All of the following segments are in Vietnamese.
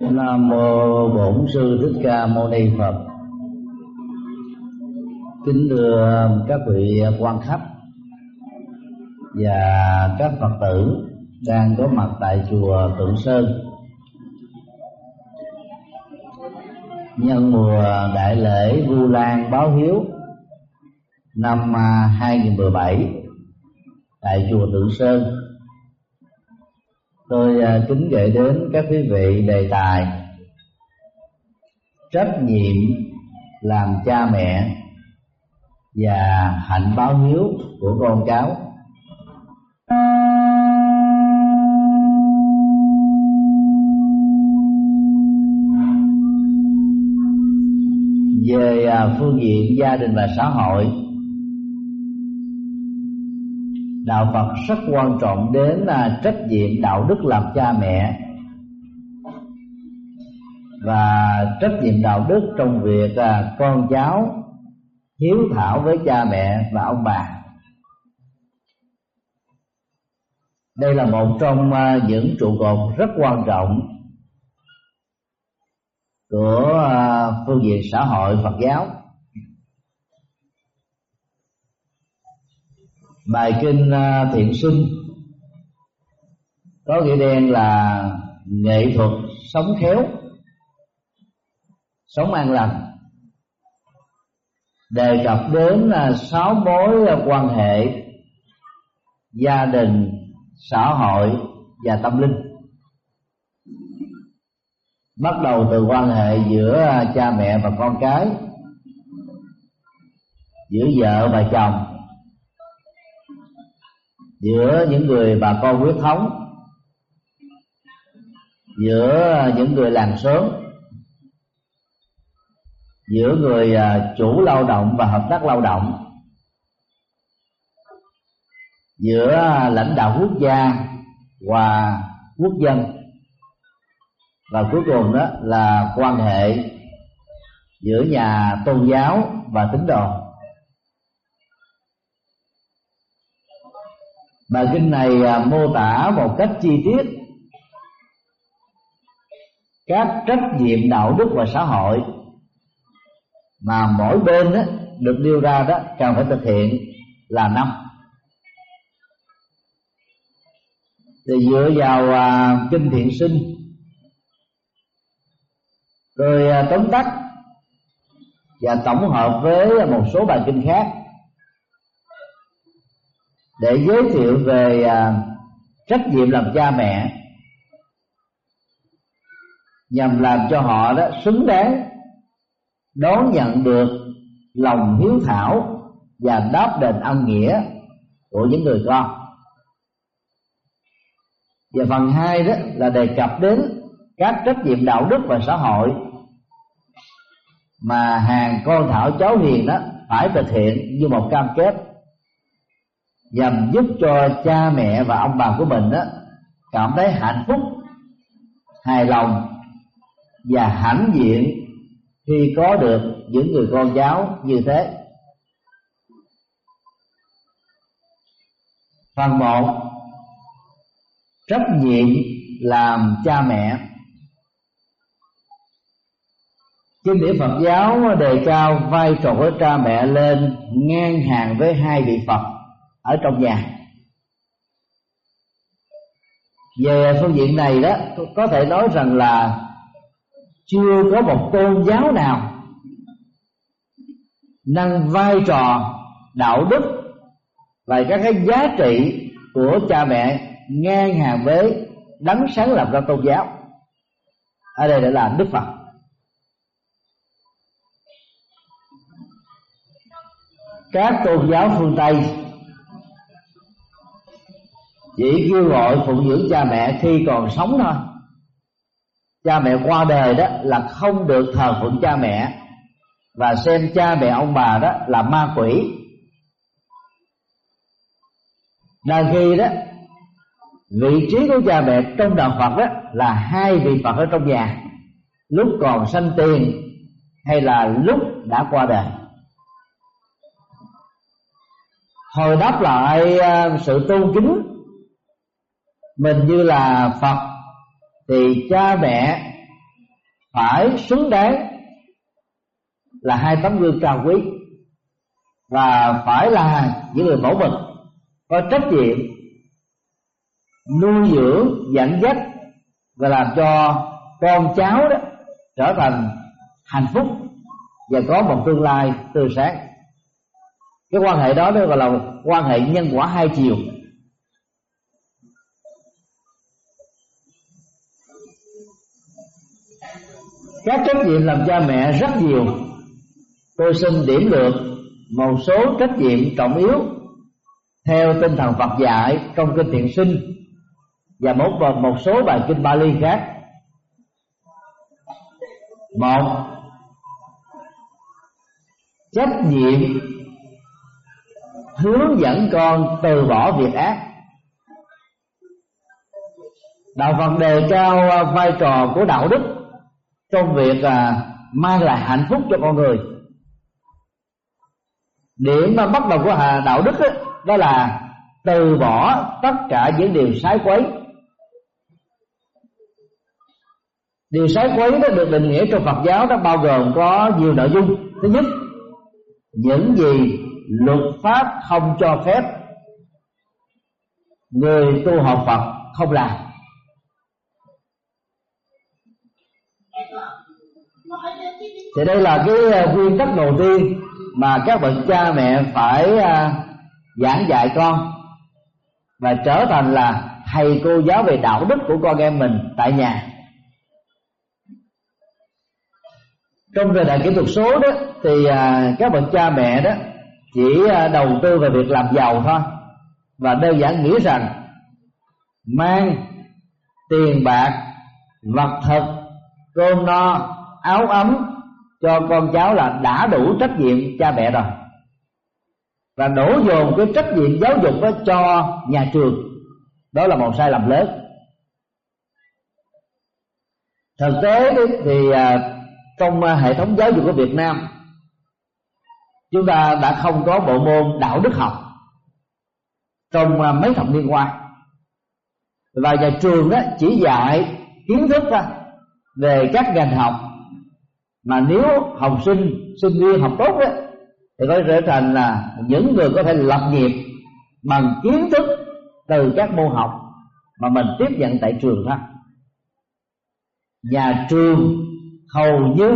Nam mô Bổn sư Thích Ca Mâu Ni Phật. Kính thưa các vị quan khách và các Phật tử đang có mặt tại chùa Tượng Sơn. Nhân mùa đại lễ Vu Lan báo hiếu năm 2017 tại chùa Tượng Sơn tôi à, kính gửi đến các quý vị đề tài trách nhiệm làm cha mẹ và hạnh báo hiếu của con cháu. Về à, phương diện gia đình và xã hội đạo phật rất quan trọng đến là trách nhiệm đạo đức làm cha mẹ. Và trách nhiệm đạo đức trong việc là con cháu hiếu thảo với cha mẹ và ông bà. Đây là một trong à, những trụ cột rất quan trọng của à, phương diện xã hội Phật giáo. Bài kinh à, thiện sinh. Có nghĩa đen là nghệ thuật sống khéo, sống an lành. Đề cập đến à, sáu mối à, quan hệ gia đình, xã hội và tâm linh. Bắt đầu từ quan hệ giữa cha mẹ và con cái, giữa vợ và chồng giữa những người bà con huyết thống, giữa à, những người làng xóm, giữa người à, chủ lao động và hợp tác lao động, giữa à, lãnh đạo quốc gia và quốc dân. Và cuối cùng đó là quan hệ giữa nhà tôn giáo và tín đồ. Bài kinh này à, mô tả một cách chi tiết các trách nhiệm đạo đức và xã hội mà mỗi bên đó, được nêu ra đó cần phải thực hiện là năm. Thì dựa vào à, kinh thiện sinh rồi à, tóm tắt và tổng hợp với một số bài kinh khác để giới thiệu về à, trách nhiệm làm cha mẹ nhằm làm cho họ đó xứng đáng đón nhận được lòng hiếu thảo và đáp đền ân nghĩa của những người con. Và phần hai đó là đề cập đến các trách nhiệm đạo đức và xã hội mà hàng con thảo cháu hiền đó phải thực hiện như một cam kết nhằm giúp cho cha mẹ và ông bà của mình đó cảm thấy hạnh phúc, hài lòng và hãnh diện khi có được những người con cháu như thế. Phần một, trách nhiệm làm cha mẹ. Kinh điển Phật giáo đề cao vai trò của cha mẹ lên ngang hàng với hai vị Phật ở trong nhà. Về phương diện này đó, có thể nói rằng là chưa có một tôn giáo nào nâng vai trò đạo đức và các cái giá trị của cha mẹ ngang hàng với đấng sáng lập ra tôn giáo. Ở đây đã là đức phật. Các tôn giáo phương tây chỉ kêu gọi phụng dưỡng cha mẹ khi còn sống thôi. Cha mẹ qua đời đó là không được thờ phụng cha mẹ. Và xem cha mẹ ông bà đó là ma quỷ. Đang khi đó, vị trí của cha mẹ trong đạo Phật đó là hai vị Phật ở trong nhà. Lúc còn sanh tiền hay là lúc đã qua đời. Hồi đáp lại à, sự tôn kính mình như là phật, thì cha mẹ phải xứng đáng là hai tấm gương cao quý và phải là những người mẫu mực có trách nhiệm nuôi dưỡng, dẫn dắt và làm cho con cháu đó trở thành hạnh phúc và có một tương lai tươi sáng. Cái quan hệ đó đó gọi là quan hệ nhân quả hai chiều. Các trách nhiệm làm cha mẹ rất nhiều. Tôi xin điểm lược một số trách nhiệm trọng yếu theo tinh thần Phật dạy trong kinh thiện sinh và một một số bài kinh Bali khác. Một, trách nhiệm hướng dẫn con từ bỏ việc ác. Đạo phật đề cao vai trò của đạo đức trong việc à, mang lại hạnh phúc cho con người. Điểm mà bắt đầu của đạo đức đó, đó là từ bỏ tất cả những điều sai quấy. Điều sai quấy đó được định nghĩa trong Phật giáo đó bao gồm có nhiều nội dung. Thứ nhất những gì luật pháp không cho phép người tu học Phật không làm. Thì đây là cái ờ, nguyên tắc đầu tiên mà các bậc cha mẹ phải ờ, giảng dạy con. Và trở thành là thầy cô giáo về đạo đức của con em mình tại nhà. Trong thời đại kỹ thuật số đó, thì ờ, các bậc cha mẹ đó chỉ đầu tư vào việc làm giàu thôi. Và đơn giản nghĩ rằng mang tiền bạc, vật thực, cơm no, áo ấm cho con cháu là đã đủ trách nhiệm cha mẹ rồi. Và đổ dồn cái trách nhiệm giáo dục đó cho nhà trường. Đó là một sai lầm lớn. Thực tế thì à, trong à, hệ thống giáo dục của Việt Nam, chúng ta đã không có bộ môn đạo đức học trong à, mấy thập niên qua. Và nhà trường đó chỉ dạy kiến thức về các ngành học mà nếu học sinh sinh viên học tốt đó, thì có trở thành là những người có thể lập nghiệp bằng kiến thức từ các môn học mà mình tiếp nhận tại trường thôi. Nhà trường hầu như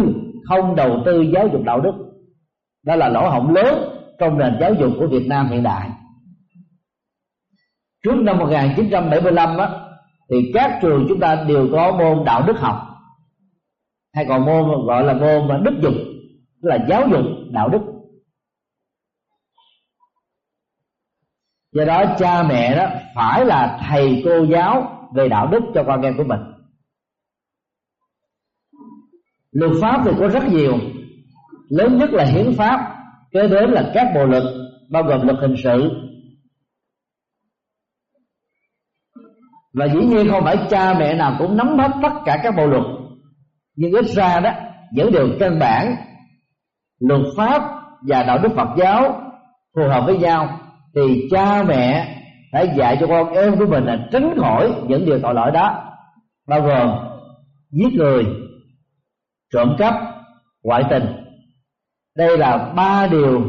không đầu tư giáo dục đạo đức. Đó là lỗ hổng lớn trong nền giáo dục của Việt Nam hiện đại. Trước năm 1975 á, thì các trường chúng ta đều có môn đạo đức học hay còn môn gọi là môn đức dục tức là giáo dục đạo đức. Do đó cha mẹ đó phải là thầy cô giáo về đạo đức cho con em của mình. Luật pháp thì có rất nhiều. Lớn nhất là hiến pháp, kế đến là các bộ luật, bao gồm luật hình sự. Và dĩ nhiên không phải cha mẹ nào cũng nắm hết tất cả các bộ luật nhưng ít ra đó những điều căn bản luật pháp và đạo đức Phật giáo phù hợp với nhau, thì cha mẹ phải dạy cho con em của mình là tránh khỏi những điều tội lỗi đó. Bao gồm giết người, trộm cắp, ngoại tình. Đây là ba điều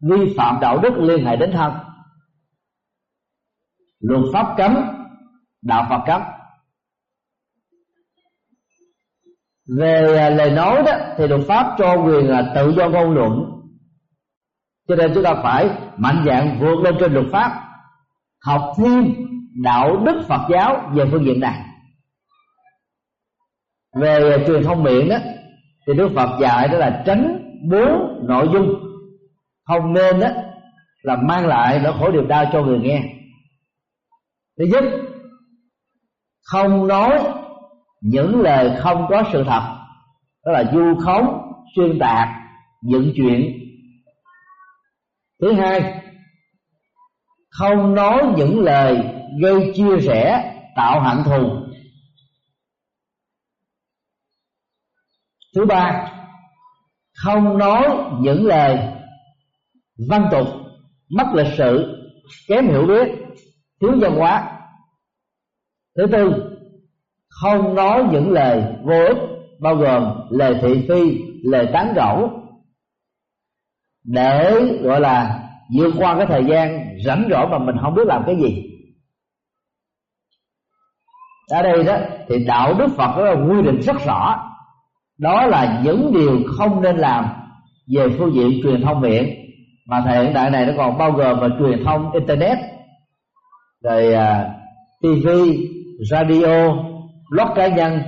vi phạm đạo đức liên hệ đến thân. Luật pháp cấm, đạo phật cấm. Về à, lời nói đó, thì luật pháp cho quyền là tự do ngôn luận. Cho nên chúng ta phải mạnh dạng vượt lên trên luật pháp, học thêm đạo đức phật giáo về phương diện này. Về à, truyền thông miệng đó, thì đức phật dạy đó là tránh bốn nội dung. Không nên đó, là mang lại nỗi khổ điều đau cho người nghe. Thứ nhất, không nói những lời không có sự thật, đó là du khống, xuyên tạc, dựng chuyện. Thứ hai, không nói những lời gây chia rẽ, tạo hận thù. Thứ ba, không nói những lời văn tục, mất lịch sự, kém hiểu biết, thiếu văn hóa. Thứ tư không nói những lời vô ích bao gồm lời thị phi lời tán gẫu. Để gọi là vượt qua cái thời gian rảnh rỗi mà mình không biết làm cái gì. Ở đây đó thì đạo đức phật có quy định rất rõ. Đó là những điều không nên làm về phương diện truyền thông miệng. Mà thời hiện đại này nó còn bao gồm là truyền thông internet rồi à, uh, tv radio blog cá nhân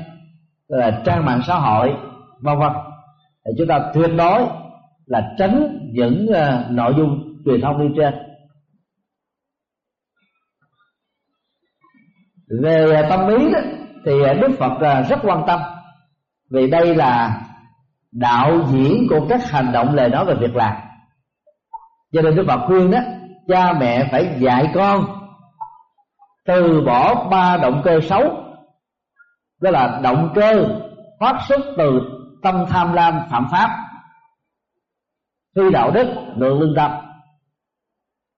là trang mạng xã hội vân vân. Thì chúng ta tuyệt đối là tránh những uh, nội dung truyền thông như trên. Về ờ, tâm lý đó, thì ờ, đức phật rất quan tâm. Vì đây là đạo diễn của các hành động lời nói và việc làm. Cho nên đức phật khuyên đó cha mẹ phải dạy con từ bỏ ba động cơ xấu đó là động cơ phát xuất từ tâm tham lam phạm pháp. Phi đạo đức lượng lương tâm.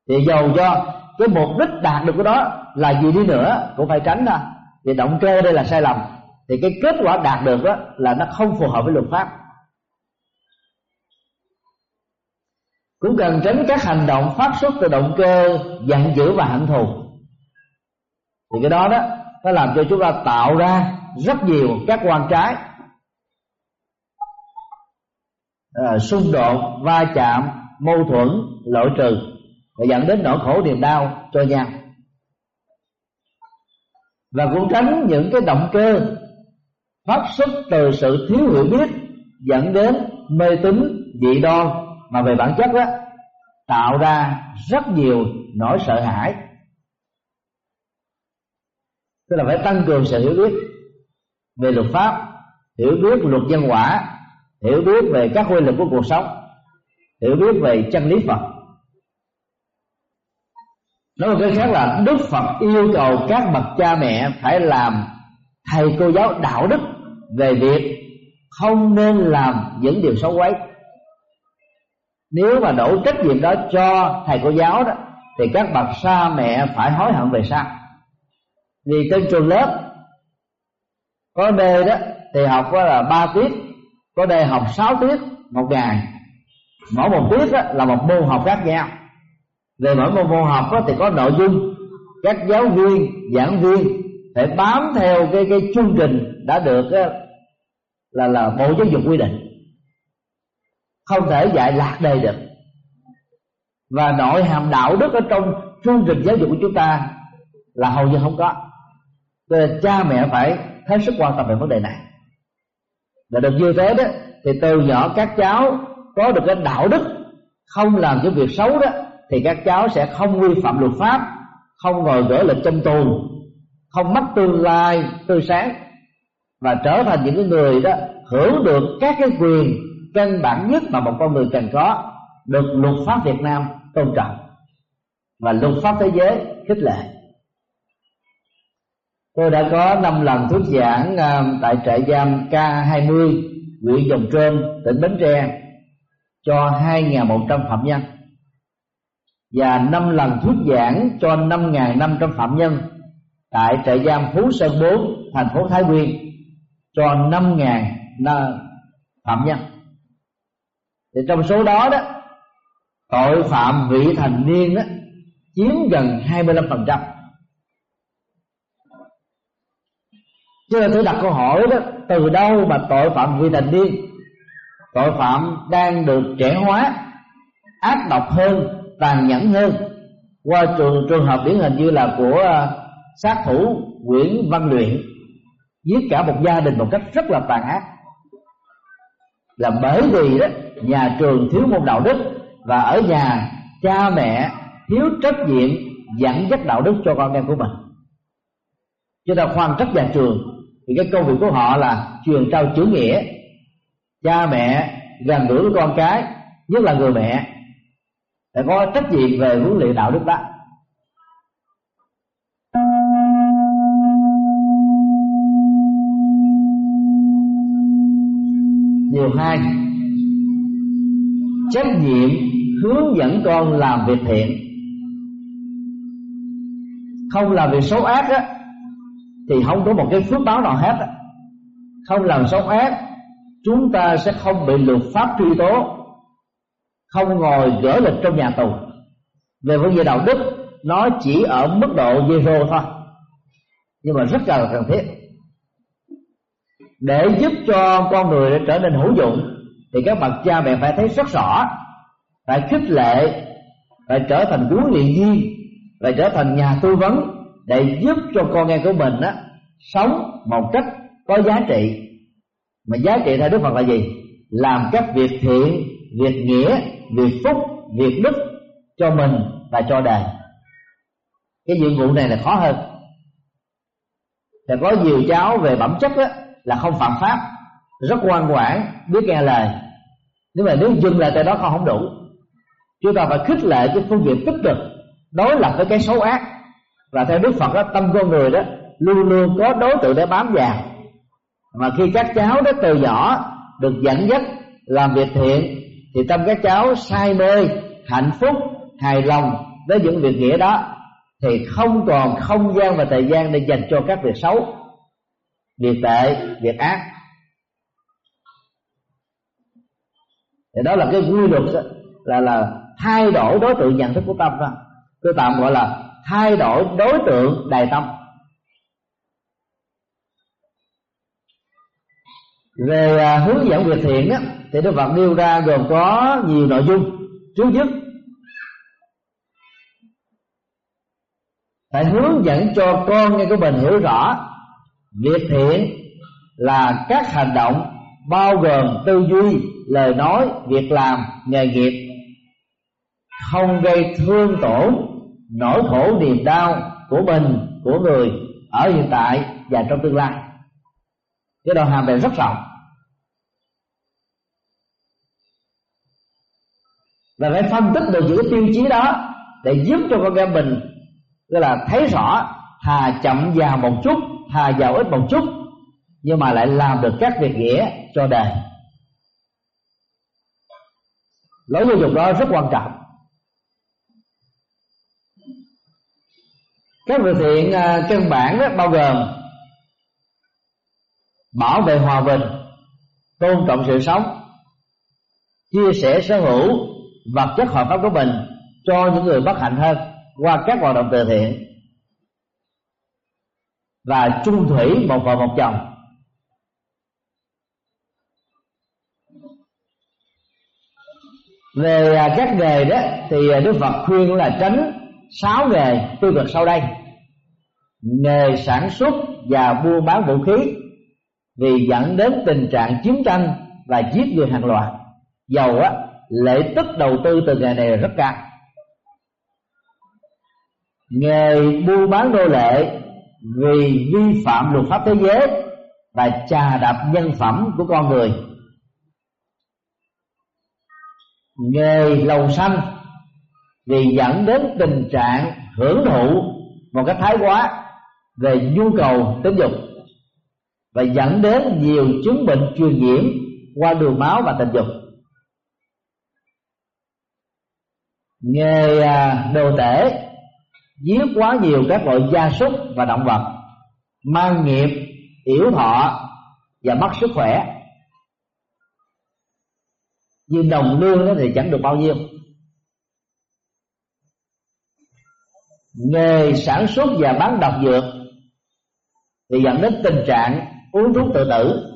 Thì dầu cho cái mục đích đạt được cái đó là gì đi nữa cũng phải tránh ra. Vì động cơ đây là sai lầm. Thì cái kết quả đạt được đó là nó không phù hợp với luật pháp. Cũng cần tránh các hành động phát xuất từ động cơ, giận dữ và hận thù. Thì cái đó đó, nó làm cho chúng ta tạo ra rất nhiều các quan trái. À, xung đột va chạm mâu thuẫn lỗi trừ. Và dẫn đến nỗi khổ niềm đau cho nhau. Và cũng tránh những cái động cơ phát xuất từ sự thiếu hiểu biết dẫn đến mê tín dị đoan mà về bản chất đó tạo ra rất nhiều nỗi sợ hãi. Tức là phải tăng cường sự hiểu biết về luật pháp, hiểu biết luật nhân quả hiểu biết về các quy luật của cuộc sống, hiểu biết về chân lý phật. Nói một cái khác là đức phật yêu cầu các bậc cha mẹ phải làm thầy cô giáo đạo đức về việc không nên làm những điều xấu quấy. Nếu mà đổ trách nhiệm đó cho thầy cô giáo đó, thì các bậc cha mẹ phải hối hận về sau. Vì trên trường lớp có đề đó, thì học là ba tiết. Có đề học 6 tiết, một ngày. Mỗi một tiết đó là một môn học khác nhau. Về mỗi một môn học đó thì có nội dung, các giáo viên, giảng viên phải bám theo cái cái chương trình đã được là là bộ giáo dục quy định. Không thể dạy lạc đề được. Và nội hàm đạo đức ở trong chương trình giáo dục của chúng ta là hầu như không có. Nên cha mẹ phải hết sức quan tâm về vấn đề này. Và được như thế đó, thì từ nhỏ các cháu có được cái đạo đức không làm những việc xấu đó, thì các cháu sẽ không vi phạm luật pháp, không ngồi gỡ lịch trong tù, không mất tương lai, tươi sáng, và trở thành những cái người đó hưởng được các cái quyền căn bản nhất mà một con người cần có, được luật pháp Việt Nam tôn trọng. Và luật pháp thế giới khích lệ tôi đã có năm lần thuyết giảng à, tại trại giam K20 huyện Dòng Trơm, tỉnh Bến Tre, cho 2.100 phạm nhân. Và năm lần thuyết giảng cho 5.500 phạm nhân tại trại giam Phú Sơn 4 thành phố Thái Nguyên, cho 5.000 phạm nhân. Thì trong số đó đó, tội phạm vị thành niên đó chiếm gần 25% cho nên tôi đặt câu hỏi đó, từ đâu mà tội phạm vị thành niên tội phạm đang được trẻ hóa, ác độc hơn, tàn nhẫn hơn. Qua trường trường hợp điển hình như là của à, sát thủ Nguyễn Văn Luyện, giết cả một gia đình một cách rất là tàn ác. Là bởi vì đó, nhà trường thiếu môn đạo đức và ở nhà cha mẹ thiếu trách nhiệm dẫn dắt đạo đức cho con em của mình. Chúng ta khoan trách nhà trường thì cái công việc của họ là truyền trao chữ nghĩa. Cha mẹ gần gũi với con cái, nhất là người mẹ, phải có trách nhiệm về huấn luyện đạo đức đó. Điều hai, trách nhiệm hướng dẫn con làm việc thiện. Không làm việc xấu ác á thì không có một cái phước báo nào hết không làm xấu ác, chúng ta sẽ không bị luật pháp truy tố, không ngồi gỡ lịch trong nhà tù. Về vấn đề đạo đức, nó chỉ ở mức độ zero thôi. Nhưng mà rất là cần thiết. Để giúp cho con người trở nên hữu dụng, thì các bậc cha mẹ phải thấy rất rõ, phải khích lệ, phải trở thành huấn luyện viên, phải trở thành nhà tư vấn để giúp cho con em của mình á sống một cách có giá trị. Mà giá trị theo đức phật là gì? Làm các việc thiện việc nghĩa việc phúc việc đức cho mình và cho đời. Cái nhiệm vụ này là khó hơn. Thì có nhiều cháu về bẩm chất á, là không phạm pháp rất ngoan ngoãn biết nghe lời. Nhưng mà nếu dừng lại tại đó con không đủ. Chúng ta phải khích lệ cái phương diện tích cực đối lập với cái xấu ác và theo đức phật đó tâm con người đó luôn luôn có đối tượng để bám vào. Mà khi các cháu đó từ nhỏ được dẫn dắt làm việc thiện thì tâm các cháu say mê hạnh phúc hài lòng với những việc nghĩa đó thì không còn không gian và thời gian để dành cho các việc xấu việc tệ việc ác. Thì đó là cái quy luật đó, là là thay đổi đối tượng nhận thức của tâm đó. Tôi tạm gọi là thay đổi đối tượng đài tâm. Về à, hướng dẫn việc thiện á, thì đức phật nêu ra gồm có nhiều nội dung. Trước nhất phải hướng dẫn cho con nghe của mình hiểu rõ việc thiện là các hành động bao gồm tư duy lời nói việc làm nghề nghiệp không gây thương tổn nỗi khổ niềm đau của mình, của người ở hiện tại và trong tương lai. Cái đoạn hàm này rất rộng. Và phải phân tích được những cái tiêu chí đó để giúp cho con em mình, tức là thấy rõ, thà chậm vào một chút, thà giàu ít một chút, nhưng mà lại làm được các việc nghĩa cho đời. Lối giáo dục đó rất quan trọng. Các việc thiện à, căn bản đó bao gồm bảo vệ hòa bình, tôn trọng sự sống, chia sẻ sở hữu vật chất hợp pháp của mình cho những người bất hạnh hơn qua các hoạt động từ thiện. Và chung thủy một vợ một chồng. Về à, các nghề đó thì đức phật khuyên là tránh sáu nghề tiêu cực sau đây. Nghề sản xuất và buôn bán vũ khí vì dẫn đến tình trạng chiến tranh và giết người hàng loạt. Dầu á lệ tức đầu tư từ nghề này rất cao. Nghề buôn bán nô lệ vì vi phạm luật pháp thế giới và trà đạp nhân phẩm của con người. Nghề lầu xanh vì dẫn đến tình trạng hưởng thụ một cách thái quá về nhu cầu tính dục và dẫn đến nhiều chứng bệnh truyền nhiễm qua đường máu và tình dục. Nghề à, đồ tể giết quá nhiều các loại gia súc và động vật, mang nghiệp, yểu thọ và mất sức khỏe. Nhưng đồng lương thì chẳng được bao nhiêu. Nghề sản xuất và bán độc dược thì dẫn đến tình trạng uống thuốc tự tử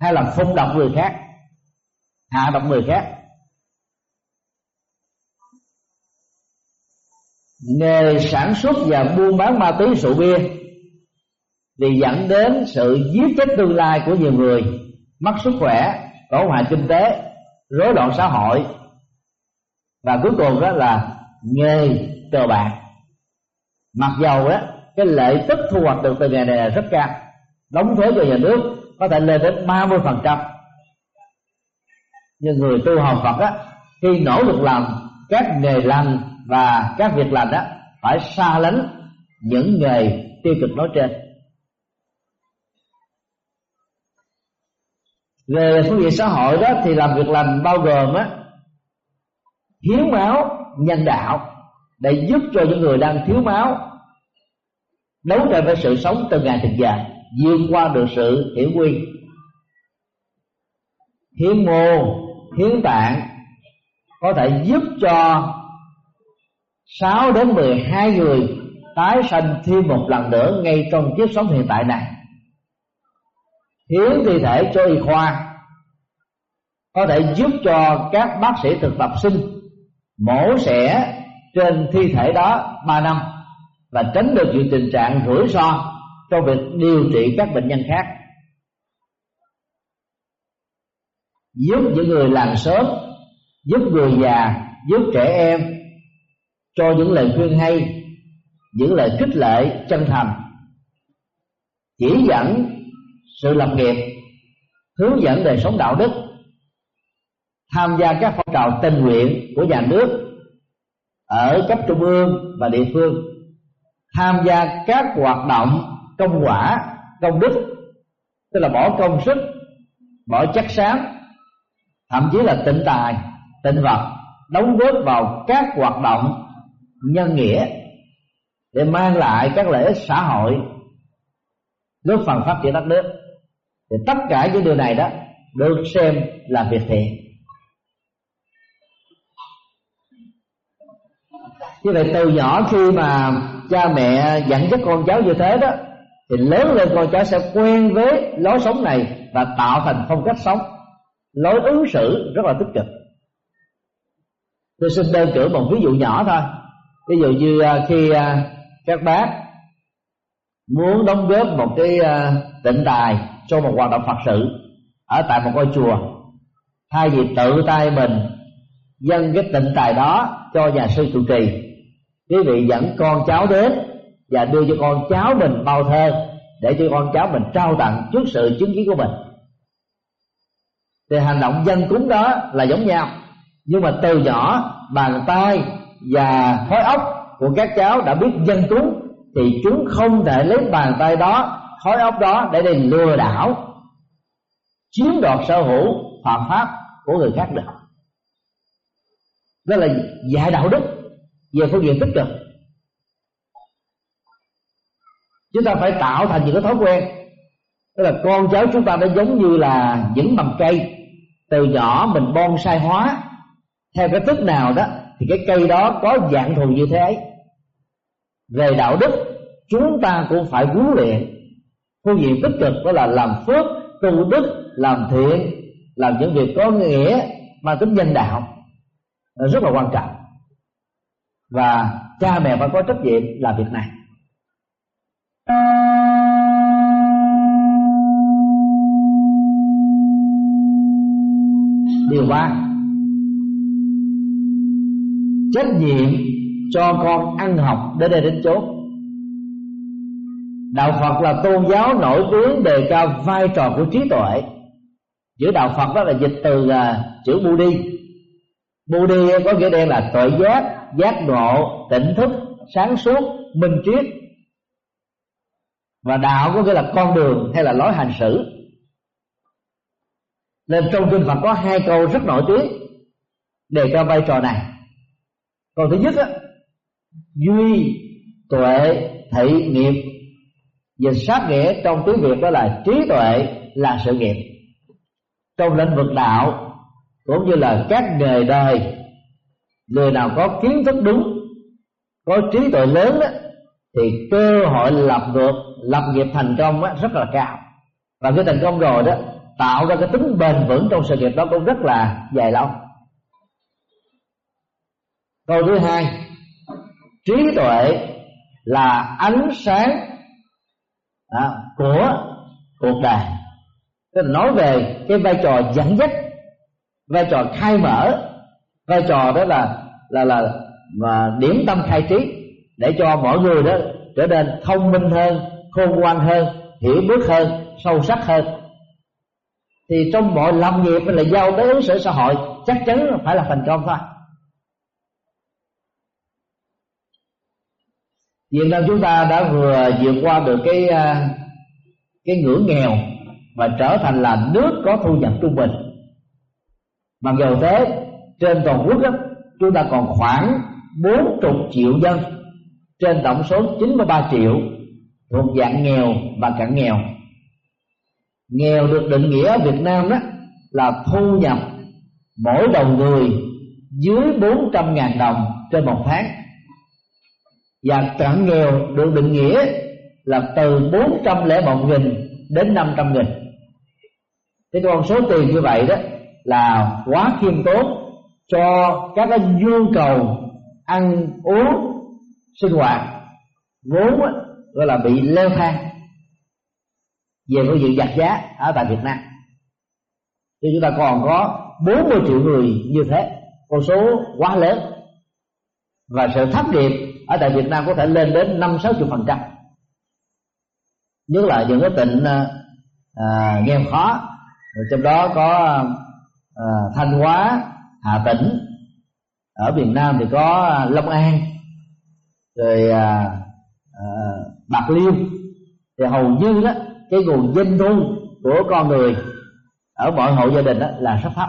hay là phun độc người khác, hạ độc người khác. Nghề sản xuất và buôn bán ma túy, rượu bia thì dẫn đến sự giết chết tương lai của nhiều người, mất sức khỏe, tổn hại kinh tế, rối loạn xã hội. Và cuối cùng đó là nghề cờ bạc. Mặc dầu đó cái lợi tức thu hoạch được từ nghề này là rất cao. Đóng thuế cho nhà nước có thể lên đến ba mươi phần trăm. Nhưng người tu học Phật á, khi nỗ lực làm các nghề lành và các việc lành đó phải xa lánh những nghề tiêu cực nói trên. Về phương diện xã hội đó thì làm việc lành bao gồm á, hiến máu nhân đạo để giúp cho những người đang thiếu máu đấu tranh với sự sống từng ngày từng giờ, vượt qua được sự hiểm nguy hiến mô, hiến tạng có thể giúp cho 6 đến 12 người tái sanh thêm một lần nữa ngay trong kiếp sống hiện tại này. Hiến thi thể cho y khoa có thể giúp cho các bác sĩ thực tập sinh mổ xẻ trên thi thể đó 3 năm và tránh được những tình trạng rủi ro trong việc điều trị các bệnh nhân khác. Giúp những người làng sớm giúp người già, giúp trẻ em cho những lời khuyên hay, những lời khích lệ chân thành, chỉ dẫn sự lập nghiệp, hướng dẫn đời sống đạo đức tham gia các phong trào tình nguyện của nhà nước ở cấp trung ương và địa phương, tham gia các hoạt động công quả, công đức, tức là bỏ công sức, bỏ chất xám, thậm chí là tịnh tài, tịnh vật, đóng góp vào các hoạt động nhân nghĩa để mang lại các lợi ích xã hội góp phần phát triển đất nước. Thì tất cả những điều này đó được xem là việc thiện. Như vậy từ nhỏ khi mà cha mẹ dẫn dắt con cháu như thế đó, thì lớn lên con cháu sẽ quen với lối sống này và tạo thành phong cách sống. Lối ứng xử rất là tích cực. Tôi xin đơn cử một ví dụ nhỏ thôi. Ví dụ như à, khi à, các bác muốn đóng góp một cái à, tịnh tài cho một hoạt động phật sự ở tại một ngôi chùa, thay vì tự tay mình dâng cái tịnh tài đó cho nhà sư trụ trì quý vị dẫn con cháu đến và đưa cho con cháu mình bao thơ để cho con cháu mình trao tặng trước sự chứng kiến của mình. Thì hành động dân cúng đó là giống nhau, nhưng mà từ nhỏ bàn tay và khối óc của các cháu đã biết dân cúng thì chúng không thể lấy bàn tay đó khối óc đó để đi lừa đảo, chiếm đoạt sở hữu phạm pháp của người khác được. Đó là dạy đạo đức về phương diện tích cực. Chúng ta phải tạo thành những cái thói quen. Tức là con cháu chúng ta nó giống như là những mầm cây. Từ nhỏ mình bonsai hóa. Theo cái thức nào đó, thì cái cây đó có dạng thù như thế ấy. Về đạo đức, chúng ta cũng phải huấn luyện. Phương diện tích cực đó là làm phước, tu đức, làm thiện, làm những việc có nghĩa mà tính nhân đạo. Rất là quan trọng và cha mẹ phải có trách nhiệm làm việc này. Điều ba. Trách nhiệm cho con ăn học đến đây đến chốn. Đạo phật là tôn giáo nổi tiếng đề cao vai trò của trí tuệ. Chữ đạo phật đó là dịch từ uh, chữ budi. Budi có nghĩa đen là tuệ giác giác ngộ, tỉnh thức, sáng suốt, minh triết. Và đạo có nghĩa là con đường hay là lối hành xử. Nên trong kinh phật có hai câu rất nổi tiếng đề cao vai trò này. Câu thứ nhất á, duy, tuệ, thị, nghiệp. Dịch sát nghĩa trong tiếng việt đó là trí tuệ là sự nghiệp. Trong lĩnh vực đạo cũng như là các nghề đời người nào có kiến thức đúng có trí tuệ lớn đó, thì cơ hội lập được lập nghiệp thành công đó, rất là cao. Và cái thành công rồi đó tạo ra cái tính bền vững trong sự nghiệp đó cũng rất là dài lâu. Câu thứ hai trí tuệ là ánh sáng à, của cuộc đời. Tức là nói về cái vai trò dẫn dắt vai trò khai mở vai trò đó là là là, mà điểm tâm khai trí để cho mọi người đó trở nên thông minh hơn, khôn ngoan hơn, hiểu biết hơn, sâu sắc hơn thì trong mọi làm nghiệp hay là giao tế ứng xử xã hội, chắc chắn phải là thành công thôi Việt Nam chúng ta đã vừa vượt qua được cái à, cái ngưỡng nghèo và trở thành là nước có thu nhập trung bình. Mặc dù thế trên toàn quốc đó, chúng ta còn khoảng 40 triệu dân. Trên tổng số 93 triệu thuộc dạng nghèo và cận nghèo. Nghèo được định nghĩa ở Việt Nam đó là thu nhập mỗi đầu người dưới 400.000 đồng trên một tháng. Và cận nghèo được định nghĩa là từ 401.000 đến 500.000 thế con số tiền như vậy đó là quá khiêm tốn cho các cái nhu cầu ăn uống sinh hoạt vốn gọi là bị leo thang về phương diện giặt giá ở tại Việt Nam. Thì chúng ta còn có 40 triệu người như thế con số quá lớn. Và sự thất nghiệp ở tại Việt Nam có thể lên đến năm sáu chục phần trăm. Nhất là những cái tỉnh à, nghèo khó. Trong đó có à, Thanh Hóa Hà Tĩnh. Ở miền Nam thì có à, Long An rồi à, à, Bạc Liêu. Thì hầu như đó cái nguồn doanh thu của con người ở mọi hộ gia đình đó là rất thấp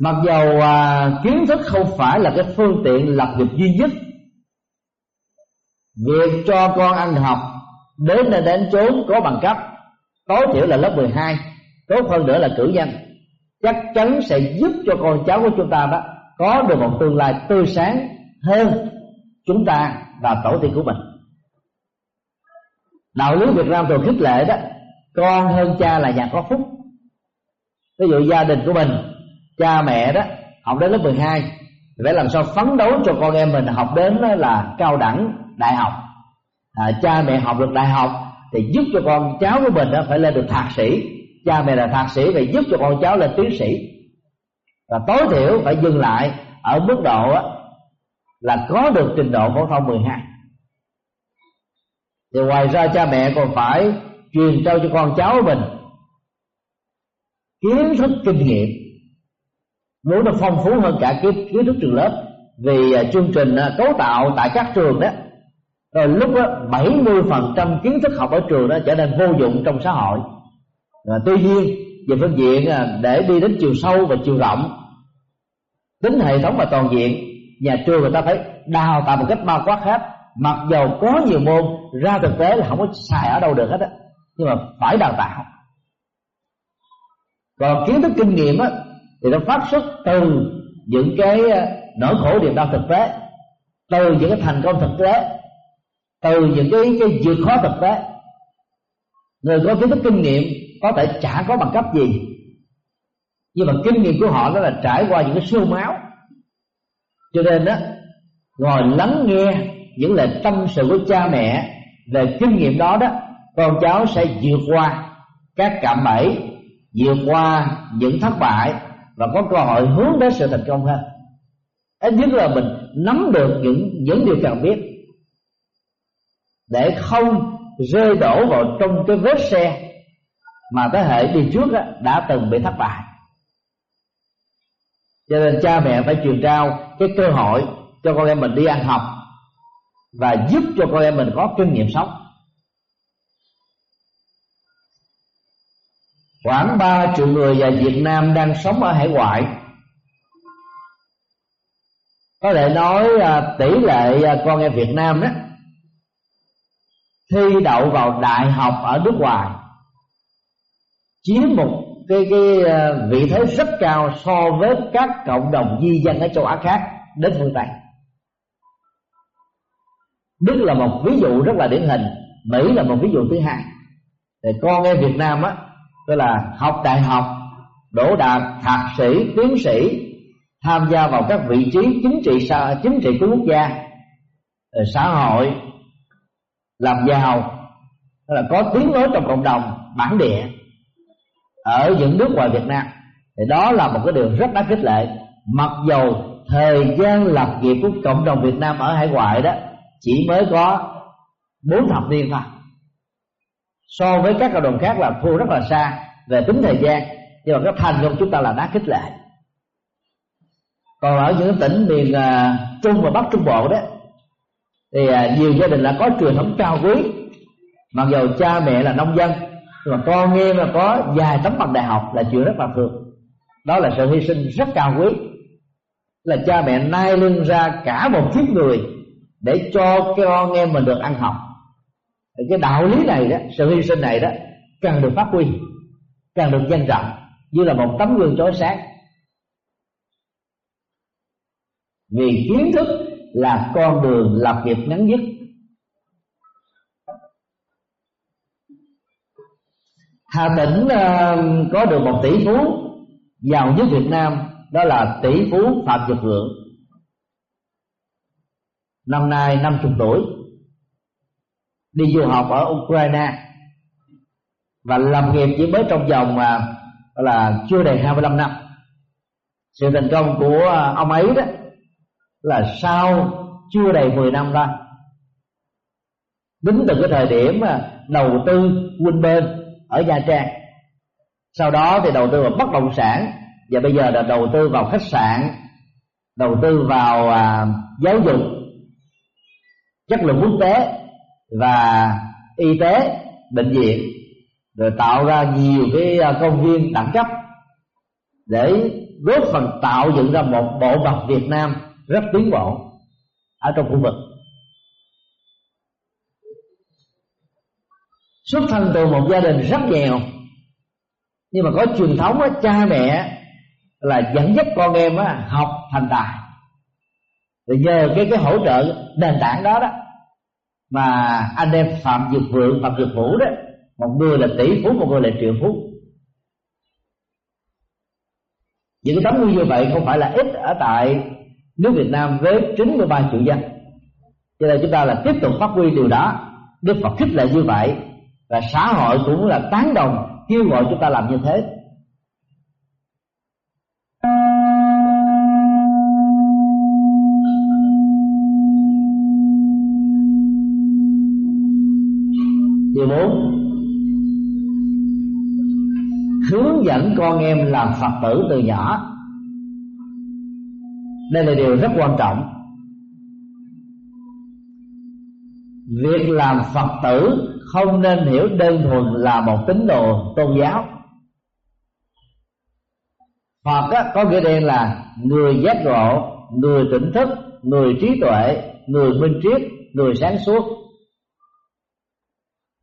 mặc dầu à, kiến thức không phải là cái phương tiện lập nghiệp duy nhất việc cho con ăn học đến nơi đến chốn có bằng cấp tối thiểu là lớp 12 tốt hơn nữa là cử nhân chắc chắn sẽ giúp cho con cháu của chúng ta đó có được một tương lai tươi sáng hơn chúng ta và tổ tiên của mình. Đạo lý Việt Nam thường khích lệ đó con hơn cha là nhà có phúc. Ví dụ gia đình của mình cha mẹ đó học đến lớp 12 thì phải làm sao phấn đấu cho con em mình học đến là cao đẳng đại học. À, cha mẹ học được đại học thì giúp cho con cháu của mình đó phải lên được thạc sĩ cha mẹ là thạc sĩ phải giúp cho con cháu lên tiến sĩ. Và tối thiểu phải dừng lại ở mức độ á, là có được trình độ phổ thông 12 thì ngoài ra cha mẹ còn phải truyền trao cho con cháu mình kiến thức kinh nghiệm. Muốn nó phong phú hơn cả kiến, kiến thức trường lớp. Vì à, chương trình à, cấu tạo tại các trường đó rồi lúc đó 70% kiến thức học ở trường đó trở nên vô dụng trong xã hội à, tuy nhiên về phương diện à, để đi đến chiều sâu và chiều rộng tính hệ thống và toàn diện nhà trường người ta phải đào tạo một cách bao quát hết. Mặc dầu có nhiều môn ra thực tế là không có xài ở đâu được hết á nhưng mà phải đào tạo. Còn kiến thức kinh nghiệm á thì nó phát xuất từ những cái à, nỗi khổ niềm đau thực tế từ những cái thành công thực tế từ những cái cái vượt khó thực tế. Người có kiến thức kinh nghiệm có thể chả có bằng cấp gì. Nhưng mà kinh nghiệm của họ đó là trải qua những cái sương máu. Cho nên đó ngồi lắng nghe những lời tâm sự của cha mẹ về kinh nghiệm đó đó, con cháu sẽ vượt qua các cạm bẫy, vượt qua những thất bại và có cơ hội hướng đến sự thành công hơn. Ít nhất là mình nắm được những những điều cần biết để không rơi đổ vào trong cái vết xe mà thế hệ đi trước đã từng bị thất bại. Cho nên cha mẹ phải truyền trao cái cơ hội cho con em mình đi ăn học và giúp cho con em mình có kinh nghiệm sống. Khoảng 3 triệu người và Việt Nam đang sống ở hải ngoại. Có thể nói à, tỷ lệ à, con em Việt Nam đó thi đậu vào đại học ở nước ngoài chiếm một cái cái ờ, vị thế rất cao so với các cộng đồng di dân ở châu Á khác đến phương Tây. Đức là một ví dụ rất là điển hình, Mỹ là một ví dụ thứ hai. Thì con em Việt Nam á, tức là học đại học, đỗ đạt thạc sĩ, tiến sĩ, tham gia vào các vị trí chính trị chính trị của quốc gia, xã hội, làm giàu, là có tiếng nói trong cộng đồng bản địa ở những nước ngoài Việt Nam. Thì đó là một cái điều rất đáng khích lệ. Mặc dầu thời gian lập nghiệp của cộng đồng Việt Nam ở hải ngoại đó chỉ mới có bốn thập niên thôi. So với các cộng đồng khác là thua rất là xa về tính thời gian. Nhưng mà cái thành công chúng ta là đáng khích lệ. Còn ở những tỉnh miền uh, trung và bắc trung bộ đó thì uh, nhiều gia đình là có truyền thống cao quý. Mặc dầu cha mẹ là nông dân mà con nghe mà có vài tấm bằng đại học là chuyện rất là thường đó là sự hy sinh rất cao quý. Là cha mẹ nai lưng ra cả một kiếp người để cho con em mình được ăn học. Thì cái đạo lý này đó, sự hy sinh này đó cần được phát huy cần được nhân rộng như là một tấm gương chói sáng. Vì kiến thức là con đường lập nghiệp ngắn nhất. Hà Tĩnh uh, có được một tỷ phú giàu nhất Việt Nam đó là tỷ phú Phạm Nhật Vượng. Năm nay năm chục tuổi đi du học ở Ukraine và làm nghiệp chỉ mới trong vòng ờ, mà là chưa đầy 25 năm. Sự thành công của ờ, ông ấy đó là sau chưa đầy 10 năm ra tính từ cái thời điểm mà đầu tư huynh bên ở Nha Trang. Sau đó thì đầu tư vào bất động sản và bây giờ là đầu tư vào khách sạn đầu tư vào à, giáo dục chất lượng quốc tế và y tế bệnh viện rồi tạo ra nhiều cái à, công viên đẳng cấp để góp phần tạo dựng ra một bộ mặt Việt Nam rất tiến bộ ở trong khu vực. Xuất thân từ một gia đình rất nghèo. Nhưng mà có truyền thống á, cha mẹ là dẫn dắt con em á, học thành tài. Thì nhờ cái cái hỗ trợ nền tảng đó đó mà anh em phạm dược vượng phạm dược vũ đó một người là tỷ phú một người là triệu phú. Những cái tấm gương như vậy không phải là ít ở tại nước Việt Nam với 93 triệu dân. Cho nên chúng ta là tiếp tục phát huy điều đó. Đức Phật khích lệ như vậy và xã hội cũng là tán đồng, kêu gọi chúng ta làm như thế. Điều bốn. Hướng dẫn con em làm phật tử từ nhỏ. Đây là điều rất quan trọng. Việc làm phật tử không nên hiểu đơn thuần là một tín đồ tôn giáo Phật á, có nghĩa đen là người giác ngộ, người tỉnh thức, người trí tuệ, người minh triết, người sáng suốt.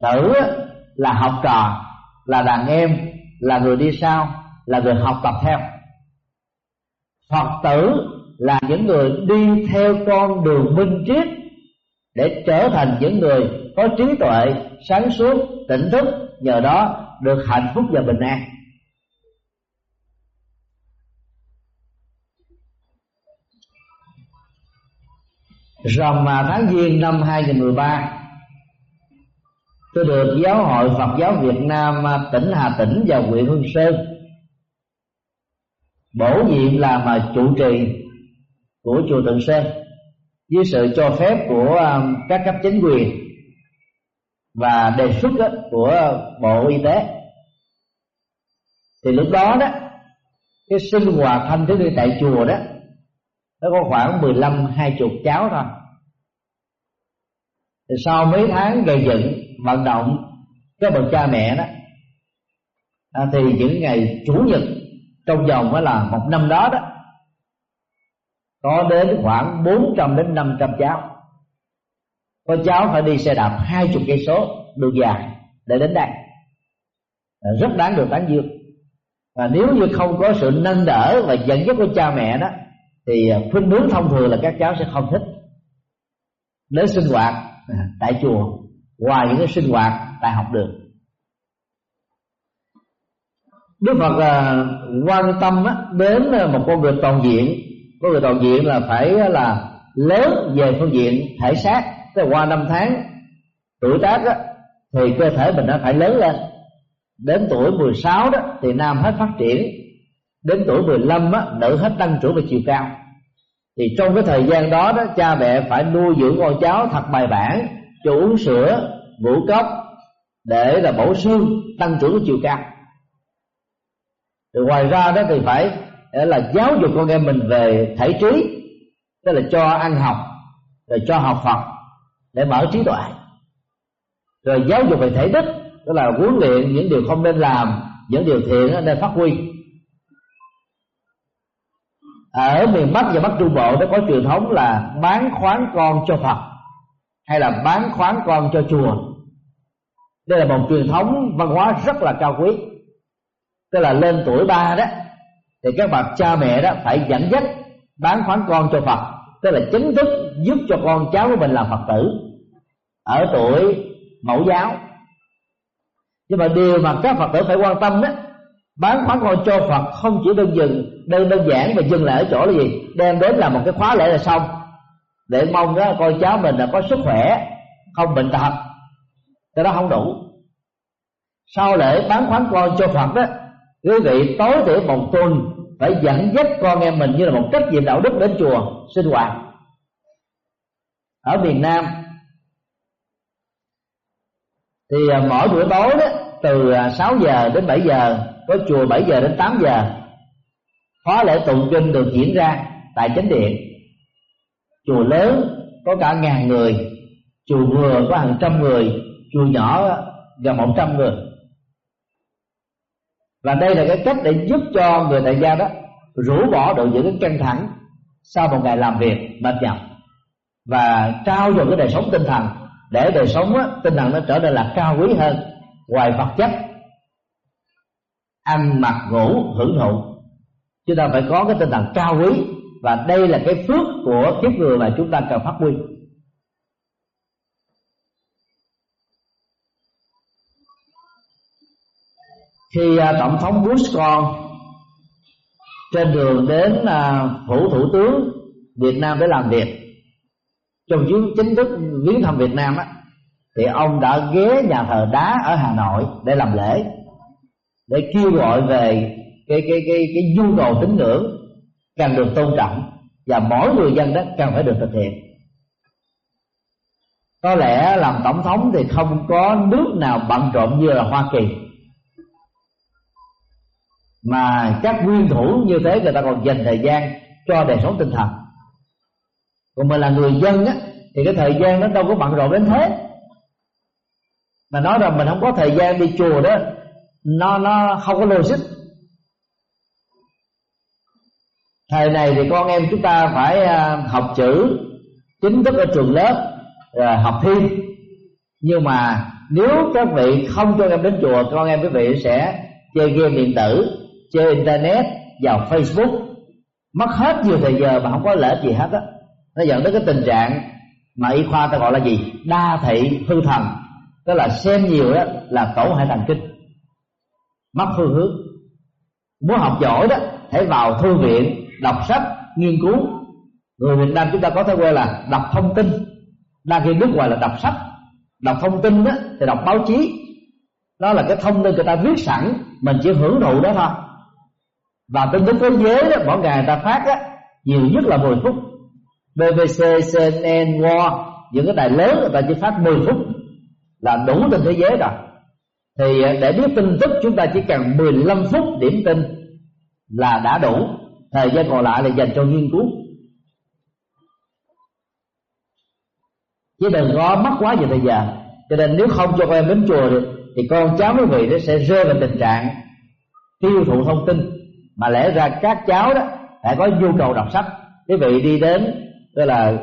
Tử á, là học trò, là đàn em, là người đi sau, là người học tập theo. Phật tử là những người đi theo con đường minh triết để trở thành những người có trí tuệ, sáng suốt, tỉnh thức, nhờ đó được hạnh phúc và bình an. Rằm mà tháng giêng năm 2013 tôi được giáo hội Phật giáo Việt Nam à, tỉnh Hà Tĩnh và huyện Hương Sơn bổ nhiệm làm mà chủ trì của chùa Tịnh Sơn với sự cho phép của um, các cấp chính quyền và đề xuất của bộ y tế. Thì lúc đó đó cái sinh hoạt thanh thiếu niên tại chùa đó nó có khoảng 15 hai chục cháu thôi. Thì sau mấy tháng gây dựng vận động các bậc cha mẹ đó à, thì những ngày chủ nhật trong vòng đó là một năm đó đó có đến khoảng 400 đến 500 cháu. Có cháu phải đi xe đạp hai chục cây số đường dài để đến đây. Rất đáng được tán dương. Và nếu như không có sự nâng đỡ và dẫn dắt của cha mẹ đó, thì khuynh hướng thông thường là các cháu sẽ không thích. Đến sinh hoạt à, tại chùa, ngoài những cái sinh hoạt tại học đường Đức Phật à, quan tâm đến một con người toàn diện có người toàn diện là phải là lớn về phương diện thể xác. Tức là qua năm tháng tuổi tác á, thì cơ thể mình nó phải lớn lên. Đến tuổi 16 đó thì nam hết phát triển. Đến tuổi 15 á, nữ hết tăng trưởng về chiều cao. Thì trong cái thời gian đó đó cha mẹ phải nuôi dưỡng con cháu thật bài bản cho uống sữa ngũ cốc để là bổ sung tăng trưởng của chiều cao. Rồi ngoài ra đó thì phải là giáo dục con em mình về thể trí tức là cho ăn học, rồi cho học Phật, để mở trí tuệ. Rồi giáo dục về thể đức tức là huấn luyện những điều không nên làm, những điều thiện nên phát huy. Ở miền Bắc và Bắc Trung Bộ nó có truyền thống là bán khoán con cho Phật, hay là bán khoán con cho chùa. Đây là một truyền thống văn hóa rất là cao quý. Tức là lên tuổi ba đó thì các bậc cha mẹ đó phải dẫn dắt, bán khoán con cho phật. Tức là chính thức giúp cho con cháu của mình làm phật tử. Ở tuổi mẫu giáo. Nhưng mà điều mà các phật tử phải quan tâm đó, bán khoán con cho phật không chỉ đơn dừng đơn đơn giản mà dừng lại ở chỗ là gì? Đem đến là một cái khóa lễ là xong. Để mong đó con cháu mình là có sức khỏe, không bệnh tật. Cái đó không đủ. Sau lễ bán khoán con cho phật đó, quý vị tối thiểu một tuần phải dẫn dắt con em mình như là một trách nhiệm đạo đức đến chùa sinh hoạt. Ở miền nam, thì à, mỗi buổi tối đó, từ à, 6 giờ đến 7 giờ, có chùa 7 giờ đến 8 giờ, khóa lễ tụng kinh được diễn ra tại chánh điện. Chùa lớn, có cả ngàn người, chùa vừa có hàng trăm người, chùa nhỏ, gần một trăm người và đây là cái cách để giúp cho người tại gia đó rũ bỏ được những cái căng thẳng sau một ngày làm việc mệt nhọc. Và trao dồi cái đời sống tinh thần để đời sống á, tinh thần nó trở nên là cao quý hơn ngoài vật chất. Ăn mặc ngủ hưởng thụ. Chúng ta phải có cái tinh thần cao quý và đây là cái phước của kiếp người mà chúng ta cần phát huy. Khi à, tổng thống Bush con trên đường đến à, phủ thủ tướng Việt Nam để làm việc, trong chuyến, chính thức viếng thăm Việt Nam á, thì ông đã ghé nhà thờ đá ở Hà Nội để làm lễ, để kêu gọi về cái cái cái cái nhu cầu tín ngưỡng cần được tôn trọng và mỗi người dân đó cần phải được thực hiện. Có lẽ làm tổng thống thì không có nước nào bận rộn như là Hoa Kỳ mà các nguyên thủ như thế người ta còn dành thời gian cho đời sống tinh thần. Còn mình là người dân á, thì cái thời gian nó đâu có bận rộn đến thế. Mà nói rằng mình không có thời gian đi chùa đó, nó nó không có logic. Thời này thì con em chúng ta phải à, học chữ, chính thức ở trường lớp, rồi học thi nhưng mà nếu các vị không cho em đến chùa, con em quý vị sẽ chơi game điện tử chơi internet, vào facebook. Mất hết nhiều thời giờ mà không có lợi gì hết á. Nó dẫn đến cái tình trạng mà y khoa ta gọi là gì? Đa thị hư thần. Tức là xem nhiều đó là tổn hại thần kinh. Mất phương hướng. Muốn học giỏi đó, hãy vào thư viện, đọc sách, nghiên cứu. Người việt nam chúng ta có thói quen là đọc thông tin. Đa khi nước ngoài là đọc sách. Đọc thông tin đó thì đọc báo chí. Đó là cái thông tin người ta viết sẵn, mình chỉ hưởng thụ đó thôi và tin tức thế giới đó mỗi ngày người ta phát á nhiều nhất là 10 phút. BBC, CNN, War những cái đài lớn người ta chỉ phát 10 phút là đủ tin thế giới rồi. Thì à, để biết tin tức chúng ta chỉ cần 15 phút điểm tin là đã đủ. Thời gian còn lại là dành cho nghiên cứu. Chứ đừng có mất quá nhiều thời giờ cho nên nếu không cho con em đến chùa được thì con cháu quý vị nó sẽ rơi vào tình trạng tiêu thụ thông tin mà lẽ ra các cháu đó phải có nhu cầu đọc sách. Quý vị đi đến, gọi là,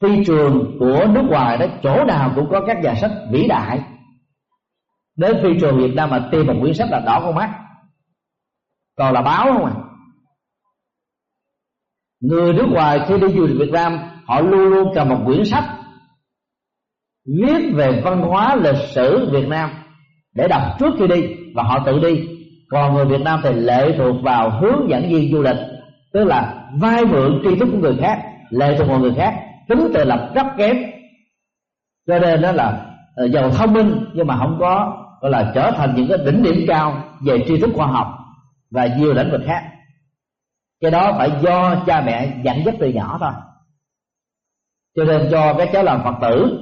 phi trường của nước ngoài đó, chỗ nào cũng có các nhà sách vĩ đại. Đến phi trường Việt Nam mà tìm một quyển sách là đỏ con mắt. Còn là báo không à? Người nước ngoài khi đi du lịch Việt Nam, họ luôn luôn cầm một quyển sách viết về văn hóa, lịch sử Việt Nam để đọc trước khi đi và họ tự đi còn người Việt Nam thì lệ thuộc vào hướng dẫn viên du lịch tức là vai mượn tri thức của người khác lệ thuộc vào người khác. Tính tự lập rất kém. Cho nên đó là ờ, giàu thông minh nhưng mà không có gọi là trở thành những cái đỉnh điểm cao về tri thức khoa học và nhiều lĩnh vực khác. Cái đó phải do cha mẹ dẫn dắt từ nhỏ thôi. Cho nên cho các cháu làm phật tử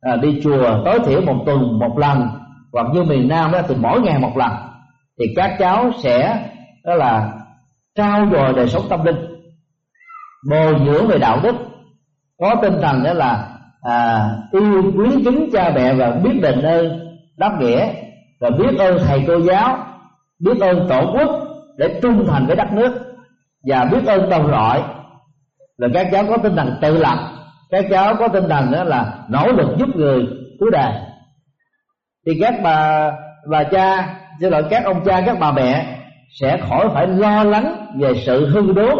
à, đi chùa tối thiểu một tuần một lần. Hoặc như miền nam đó thì mỗi ngày một lần thì các cháu sẽ đó là trao dồi đời sống tâm linh bồi dưỡng về đạo đức có tinh thần đó là à, yêu quý kính cha mẹ và biết đền ơn đáp nghĩa và biết ơn thầy cô giáo biết ơn tổ quốc để trung thành với đất nước và biết ơn đồng loại. Là các cháu có tinh thần tự lập các cháu có tinh thần đó là nỗ lực giúp người cứu đời thì các bà bà cha xin lỗi các ông cha, các bà mẹ sẽ khỏi phải lo lắng về sự hư đốn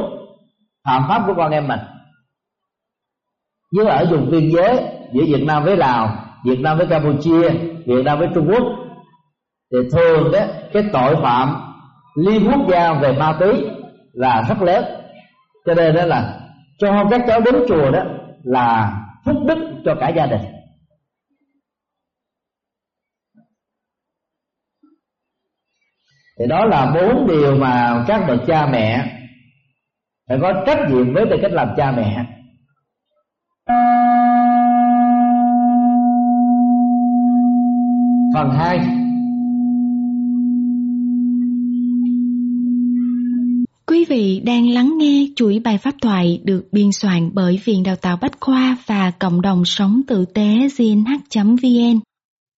phạm pháp của con em mình. Như ở vùng biên giới giữa Việt Nam với Lào, Việt Nam với Campuchia, Việt Nam với Trung Quốc, thì thường đó cái tội phạm liên quốc gia về ma túy là rất lớn. Cho nên đó là cho các cháu đến chùa đó là phúc đức cho cả gia đình. Thì đó là bốn điều mà các bậc cha mẹ phải có trách nhiệm với tư cách làm cha mẹ. Phần hai. Quý vị đang lắng nghe chuỗi bài pháp thoại được biên soạn bởi Viện Đào tạo Bách Khoa và Cộng đồng Sống Tử tế gnh.vn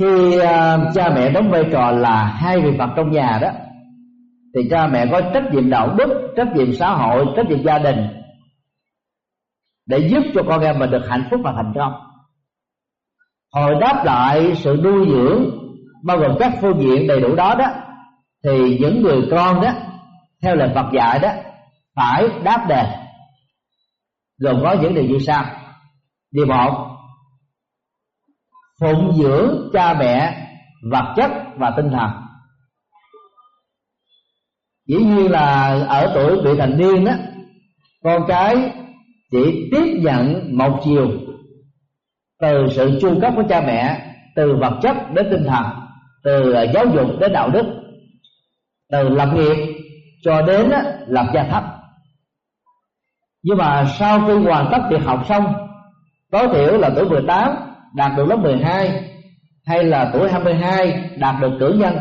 khi uh, cha mẹ đóng vai trò là hai vị phật trong nhà đó thì cha mẹ có trách nhiệm đạo đức trách nhiệm xã hội trách nhiệm gia đình để giúp cho con em mình được hạnh phúc và thành công. Hồi đáp lại sự nuôi dưỡng bao gồm các phương diện đầy đủ đó đó thì những người con đó theo lời Phật dạy đó phải đáp đền gồm có những điều như sau. Điều một phụng dưỡng cha mẹ vật chất và tinh thần. Dĩ nhiên là ở tuổi vị thành niên đó, con cái chỉ tiếp nhận một chiều từ sự chu cấp của cha mẹ, từ vật chất đến tinh thần, từ à, giáo dục đến đạo đức, từ lập nghiệp cho đến à, lập gia thấp nhưng mà sau khi hoàn tất việc học xong, tối thiểu là tuổi 18 đạt được lớp 12 hay là tuổi 22 đạt được cử nhân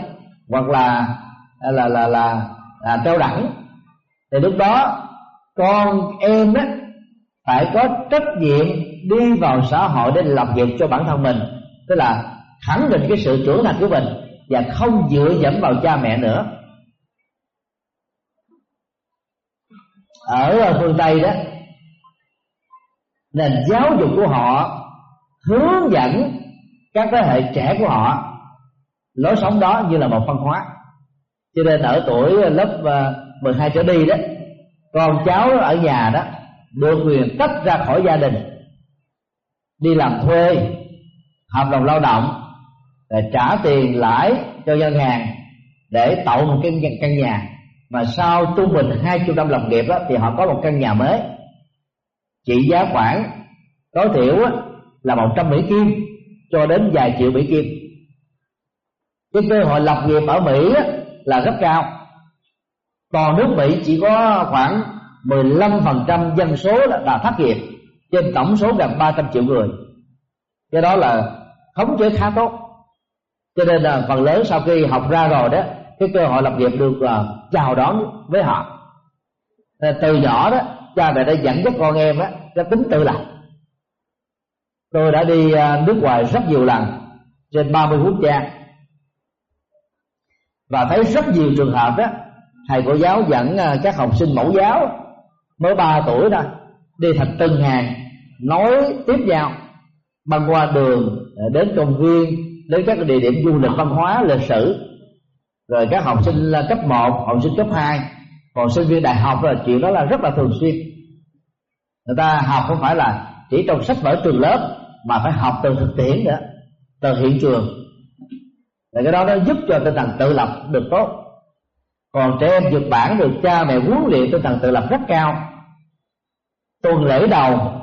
hoặc là là là là, là, là trao đẳng thì lúc đó con em á phải có trách nhiệm đi vào xã hội để lập nghiệp cho bản thân mình. Tức là khẳng định cái sự trưởng thành của mình và không dựa dẫm vào cha mẹ nữa. Ở phương tây đó nền giáo dục của họ hướng dẫn các thế hệ trẻ của họ lối sống đó như là một văn hóa. Cho nên ở tuổi lớp ờ, 12 trở đi đó con cháu ở nhà đó được quyền tách ra khỏi gia đình đi làm thuê hợp đồng lao động để trả tiền lãi cho ngân hàng để tạo một cái căn nhà. Mà sau trung bình hai chục năm làm nghiệp đó, thì họ có một căn nhà mới. Trị giá khoảng tối thiểu là một trăm mỹ kim, cho đến vài triệu mỹ kim. Cái cơ hội lập nghiệp ở mỹ là rất cao. Còn nước mỹ chỉ có khoảng 15% dân số là thất nghiệp, trên tổng số gần 300 triệu người. Cái đó là khống chế khá tốt. Cho nên là phần lớn sau khi học ra rồi đó, cái cơ hội lập nghiệp được là chào đón với họ. Từ nhỏ đó, cha mẹ đã dẫn dắt con em á cái tính tự lập tôi đã đi à, nước ngoài rất nhiều lần trên 30 quốc gia. Và thấy rất nhiều trường hợp đó thầy cô giáo dẫn à, các học sinh mẫu giáo mới 3 tuổi đó đi thành từng hàng nói tiếp nhau băng qua đường à, đến công viên đến các địa điểm du lịch văn hóa lịch sử. Rồi các học sinh là cấp 1, học sinh cấp 2 còn sinh viên đại học là chuyện đó là rất là thường xuyên. Người ta học không phải là chỉ trong sách vở trường lớp mà phải học từ thực tiễn nữa từ hiện trường. Là cái đó nó giúp cho tinh thần tự lập được tốt. Còn trẻ em Nhật Bản được cha mẹ huấn luyện tinh thần tự lập rất cao. Tuần lễ đầu,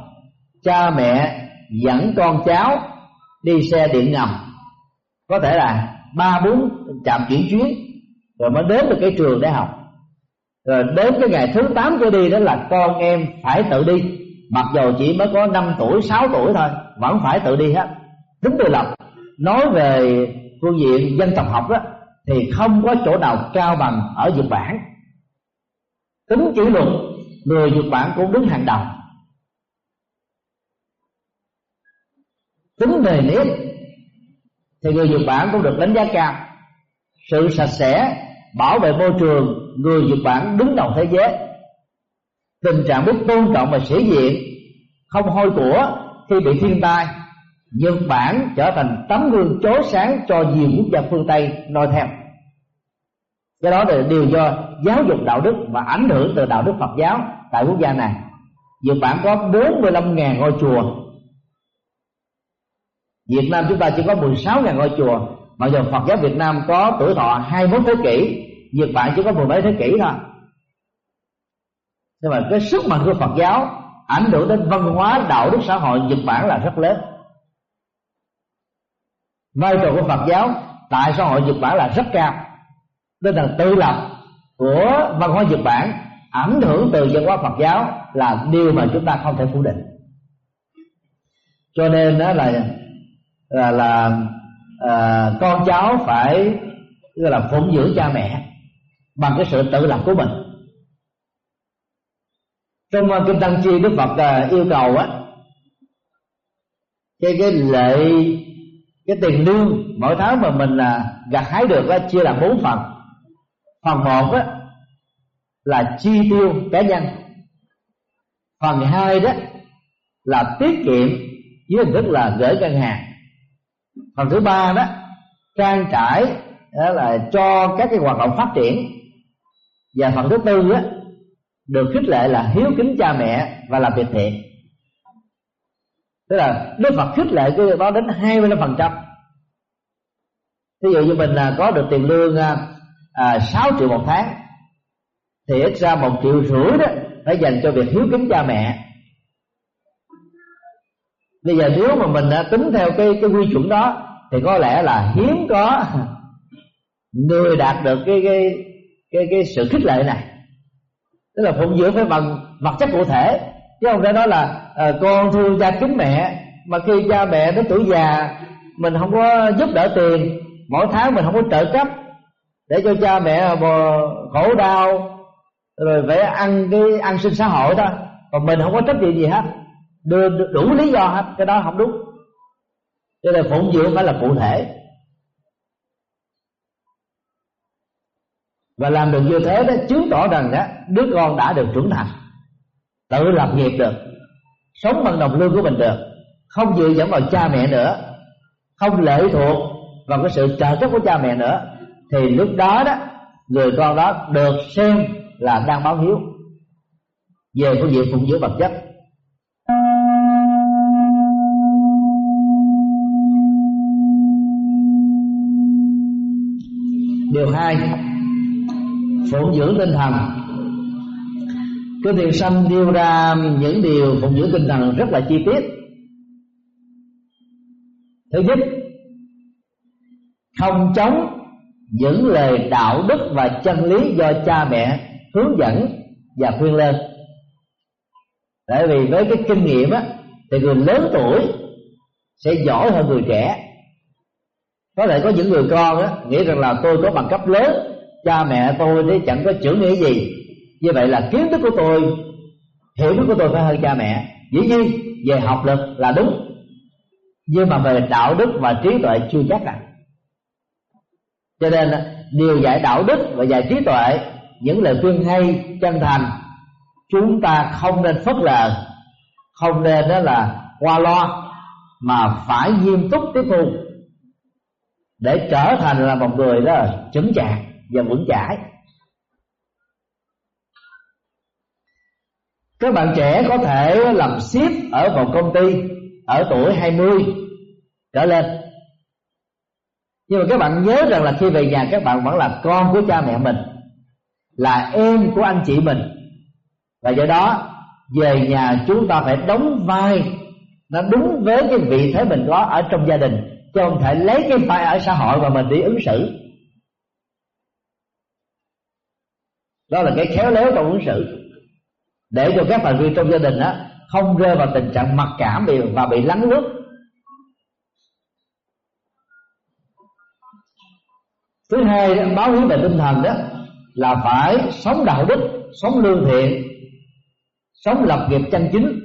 cha mẹ dẫn con cháu đi xe điện ngầm. Có thể là ba, bốn trạm chuyển chuyến, rồi mới đến được cái trường để học. Rồi đến cái ngày thứ tám cho đi đó là con em phải tự đi, mặc dù chỉ mới có 5 tuổi 6 tuổi thôi vẫn phải tự đi hết. Tính tự lập, nói về phương diện dân tộc học đó, thì không có chỗ nào cao bằng ở Nhật Bản. Tính kỷ luật, người Nhật Bản cũng đứng hàng đầu. Tính nề nếp, thì người Nhật Bản cũng được đánh giá cao. Sự sạch sẽ, bảo vệ môi trường, người Nhật Bản đứng đầu thế giới. Tình trạng biết tôn trọng và sĩ diện, không hôi của khi bị thiên tai Nhật Bản trở thành tấm gương chói sáng cho nhiều quốc gia phương Tây noi theo. Do đó là điều do giáo dục đạo đức và ảnh hưởng từ đạo đức Phật giáo tại quốc gia này. Nhật Bản có 45.000 ngôi chùa. Việt Nam chúng ta chỉ có 16.000 ngôi chùa Mặc dù Phật giáo Việt Nam có tuổi thọ 21 thế kỷ, Nhật Bản chỉ có mười mấy thế kỷ thôi. Nhưng mà cái sức mạnh của Phật giáo ảnh hưởng đến văn hóa đạo đức xã hội Nhật Bản là rất lớn. Vai trò của Phật giáo tại xã hội Nhật Bản là rất cao. Nên là tự lập của văn hóa Nhật Bản ảnh hưởng từ văn hóa Phật giáo là điều mà chúng ta không thể phủ định. Cho nên đó là là là à, con cháu phải là phụng dưỡng cha mẹ bằng cái sự tự lập của mình trong ờ, kinh tăng chi đức phật ờ, yêu cầu á cái cái lệ cái tiền lương mỗi tháng mà mình là gặt hái được á, chia làm bốn phần. Phần một á, là chi tiêu cá nhân. Phần hai đó là tiết kiệm dưới hình thức là gửi ngân hàng. Phần thứ ba đó trang trải đó là cho các cái hoạt động phát triển. Và phần thứ tư á được khích lệ là hiếu kính cha mẹ và làm việc thiện. Tức là đức phật khích lệ cái đó đến hai mươi phần trăm. Ví dụ như mình là có được tiền lương à, à 6 triệu một tháng thì ít ra một triệu rưỡi đó phải dành cho việc hiếu kính cha mẹ. Bây giờ nếu mà mình đã tính theo cái cái quy chuẩn đó thì có lẽ là hiếm có người đạt được cái cái cái cái sự khích lệ này tức là phụng dưỡng phải bằng vật chất cụ thể. Chứ không phải nói là à, con thương cha kính mẹ mà khi cha mẹ đến tuổi già mình không có giúp đỡ tiền mỗi tháng mình không có trợ cấp để cho cha mẹ khổ đau rồi phải ăn cái ăn sinh xã hội đó. Còn mình không có trách nhiệm gì hết. Đưa đủ lý do hết cái đó không đúng. Cho nên phụng dưỡng phải là cụ thể. Và làm được như thế đó, chứng tỏ rằng đó, đứa con đã được trưởng thành, tự lập nghiệp được, sống bằng đồng lương của mình được, không dựa dẫm vào cha mẹ nữa, không lệ thuộc vào cái sự trợ cấp của cha mẹ nữa, thì lúc đó đó, người con đó được xem là đang báo hiếu về phương diện phụng dưỡng vật chất. Điều hai phụng dưỡng tinh thần. Cái thiền sanh nêu ra những điều phụng dưỡng tinh thần rất là chi tiết. Thứ nhất, không chống những lời đạo đức và chân lý do cha mẹ hướng dẫn và khuyên lên. Tại vì với cái kinh nghiệm á, thì người lớn tuổi sẽ giỏi hơn người trẻ. Có thể có những người con á, nghĩ rằng là tôi có bằng cấp lớn cha mẹ tôi thì chẳng có chữ nghĩa gì. Như vậy là kiến thức của tôi, hiểu biết của tôi phải hơn cha mẹ. Dĩ nhiên, về học lực là đúng. Nhưng mà về đạo đức và trí tuệ chưa chắc à. Cho nên, điều dạy đạo đức và dạy trí tuệ, những lời khuyên hay, chân thành, chúng ta không nên phớt lờ, không nên đó là qua lo mà phải nghiêm túc tiếp thu để trở thành là một người đó chững chạc và vững chãi. Các bạn trẻ có thể làm ship ở một công ty ở tuổi 20 trở lên. Nhưng mà các bạn nhớ rằng là khi về nhà, các bạn vẫn là con của cha mẹ mình, là em của anh chị mình. Và do đó, về nhà chúng ta phải đóng vai, nó đúng với cái vị thế mình có ở trong gia đình, chứ không thể lấy cái vai ở xã hội mà mình đi ứng xử. đó là cái khéo léo trong ứng xử. Để cho các thành viên trong gia đình á, không rơi vào tình trạng mặc cảm bị và bị lắng nước thứ hai, báo hiếu về tinh thần đó, là phải sống đạo đức, sống lương thiện, sống lập nghiệp chân chính,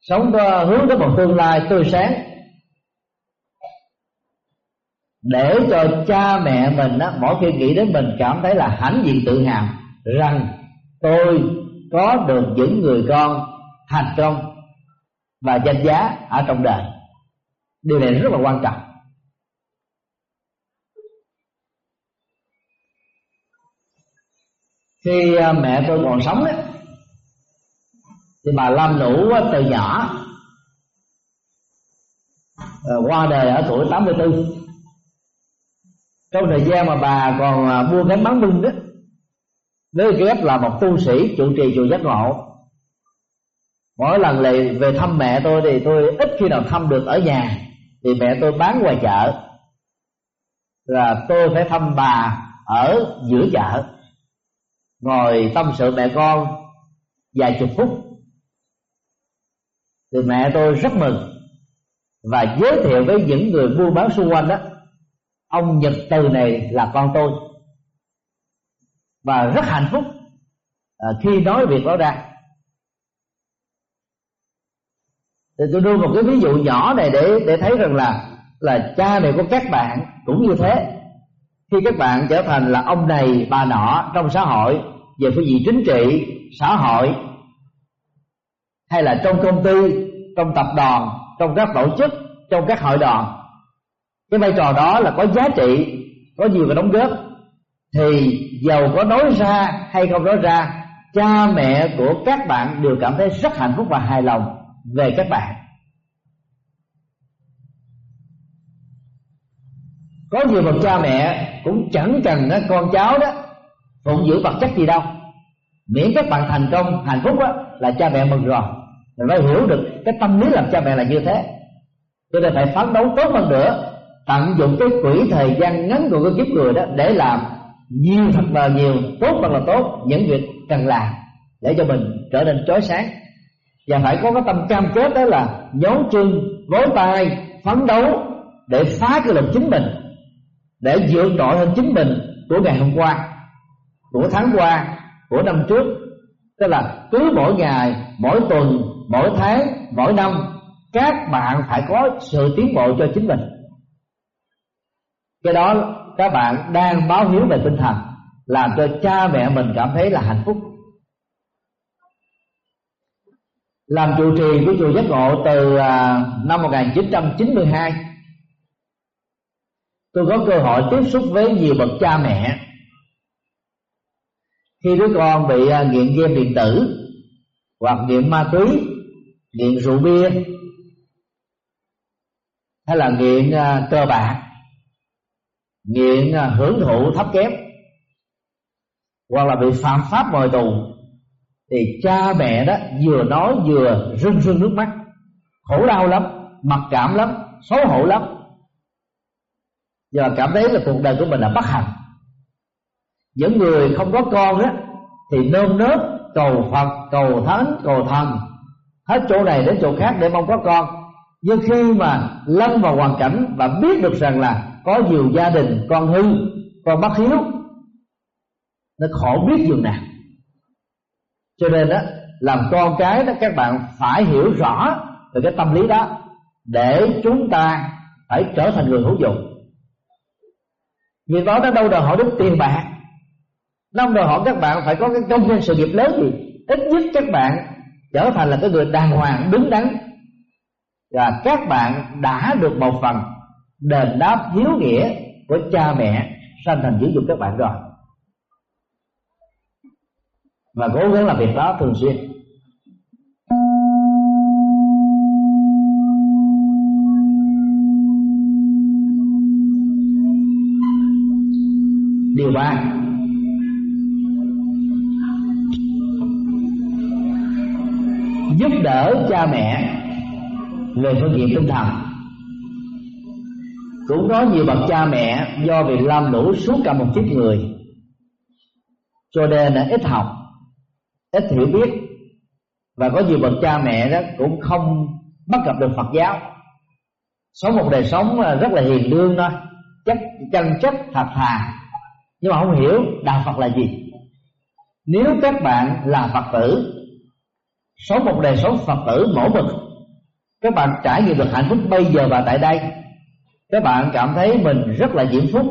sống ờ, hướng tới một tương lai tươi sáng để cho cha mẹ mình á, mỗi khi nghĩ đến mình cảm thấy là hãnh diện tự hào rằng tôi có được những người con thành công và danh giá ở trong đời. Điều này rất là quan trọng. Khi à, mẹ tôi còn sống ấy, thì bà lam nũ từ nhỏ à, qua đời ở tuổi 84 trong thời gian mà bà còn mua buôn gánh bán bưng đó với cái là một tu sĩ trụ trì chùa giác ngộ. Mỗi lần lại về thăm mẹ tôi thì tôi ít khi nào thăm được ở nhà, thì mẹ tôi bán ngoài chợ. Là tôi phải thăm bà ở giữa chợ, ngồi tâm sự mẹ con vài chục phút. Thì mẹ tôi rất mừng và giới thiệu với những người buôn bán xung quanh đó ông nhật từ này là con tôi. Và rất hạnh phúc à, khi nói việc đó ra. Thì tôi đưa một cái ví dụ nhỏ này để để thấy rằng là là cha mẹ của các bạn cũng như thế. Khi các bạn trở thành là ông này, bà nọ trong xã hội, về phương diện chính trị, xã hội, hay là trong công ty, trong tập đoàn, trong các tổ chức, trong các hội đoàn cái vai trò đó là có giá trị có nhiều cái đóng góp. Thì giàu có nói ra hay không nói ra cha mẹ của các bạn đều cảm thấy rất hạnh phúc và hài lòng về các bạn. Có nhiều bậc cha mẹ cũng chẳng cần con cháu đó phụng dưỡng vật chất gì đâu. Miễn các bạn thành công hạnh phúc đó, là cha mẹ mừng rồi. Mình phải hiểu được cái tâm lý làm cha mẹ là như thế. Cho nên phải phấn đấu tốt hơn nữa tận dụng cái quỹ thời gian ngắn của cái kiếp người đó để làm nhiều thật là nhiều, tốt thật là tốt những việc cần làm để cho mình trở nên chói sáng. Và phải có cái tâm cam kết đó là nhón chân vối tay, phấn đấu để phá cái lòng chính mình, để vượt trội hơn chính mình của ngày hôm qua, của tháng qua, của năm trước. Tức là cứ mỗi ngày, mỗi tuần, mỗi tháng, mỗi năm, các bạn phải có sự tiến bộ cho chính mình cái đó các bạn đang báo hiếu về tinh thần, làm cho cha mẹ mình cảm thấy là hạnh phúc. Làm trụ trì của chùa giác ngộ từ à, năm 1992 tôi có cơ hội tiếp xúc với nhiều bậc cha mẹ. Khi đứa con bị à, nghiện game điện tử, hoặc nghiện ma túy, nghiện rượu bia, hay là nghiện cơ cờ bạc nghiện à, hưởng thụ, thấp kém, hoặc là bị phạm pháp ngồi tù, thì cha mẹ đó vừa nói vừa rưng rưng nước mắt. Khổ đau lắm, mặc cảm lắm, xấu hổ lắm. Giờ cảm thấy là cuộc đời của mình là bất hạnh. Những người không có con đó thì nơm nớp, cầu phật, cầu thánh, cầu thần, hết chỗ này đến chỗ khác để mong có con. Nhưng khi mà lâm vào hoàn cảnh và biết được rằng là có nhiều gia đình, con hư, con bất hiếu, nó khổ biết dường nào. Cho nên đó làm con cái đó, các bạn phải hiểu rõ về cái tâm lý đó, để chúng ta phải trở thành người hữu dụng. Vì đó, nó đâu đòi hỏi đến tiền bạc. Nó đòi hỏi các bạn phải có cái công nhân sự nghiệp lớn gì. Ít nhất các bạn trở thành là cái người đàng hoàng, đứng đắn. Và các bạn đã được một phần đền đáp hiếu nghĩa của cha mẹ sanh thành giáo dục các bạn rồi? Và cố gắng làm việc đó thường xuyên. Điều ba. Giúp đỡ cha mẹ về phương diện tinh thần cũng có nhiều bậc cha mẹ do việc làm đủ suốt cả một kiếp người. Cho nên là ít học, ít hiểu biết. Và có nhiều bậc cha mẹ đó cũng không bắt gặp được Phật giáo. Sống một đời sống rất là hiền lương thôi. Chất chân chất thật thà. Nhưng mà không hiểu đạo phật là gì. Nếu các bạn là phật tử, sống một đời sống phật tử mẫu mực, các bạn trải nghiệm được hạnh phúc bây giờ và tại đây các bạn cảm thấy mình rất là diễm phúc,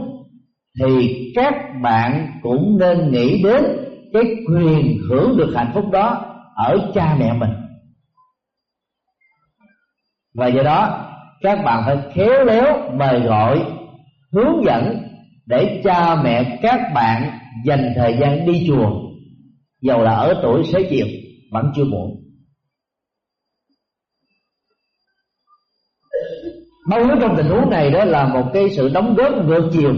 thì các bạn cũng nên nghĩ đến cái quyền hưởng được hạnh phúc đó ở cha mẹ mình. Và do đó, các bạn phải khéo léo mời gọi, hướng dẫn để cha mẹ các bạn dành thời gian đi chùa, dầu là ở tuổi xế chiều, vẫn chưa muộn. Mong muốn trong tình huống này đó là một cái sự đóng góp ngược chiều.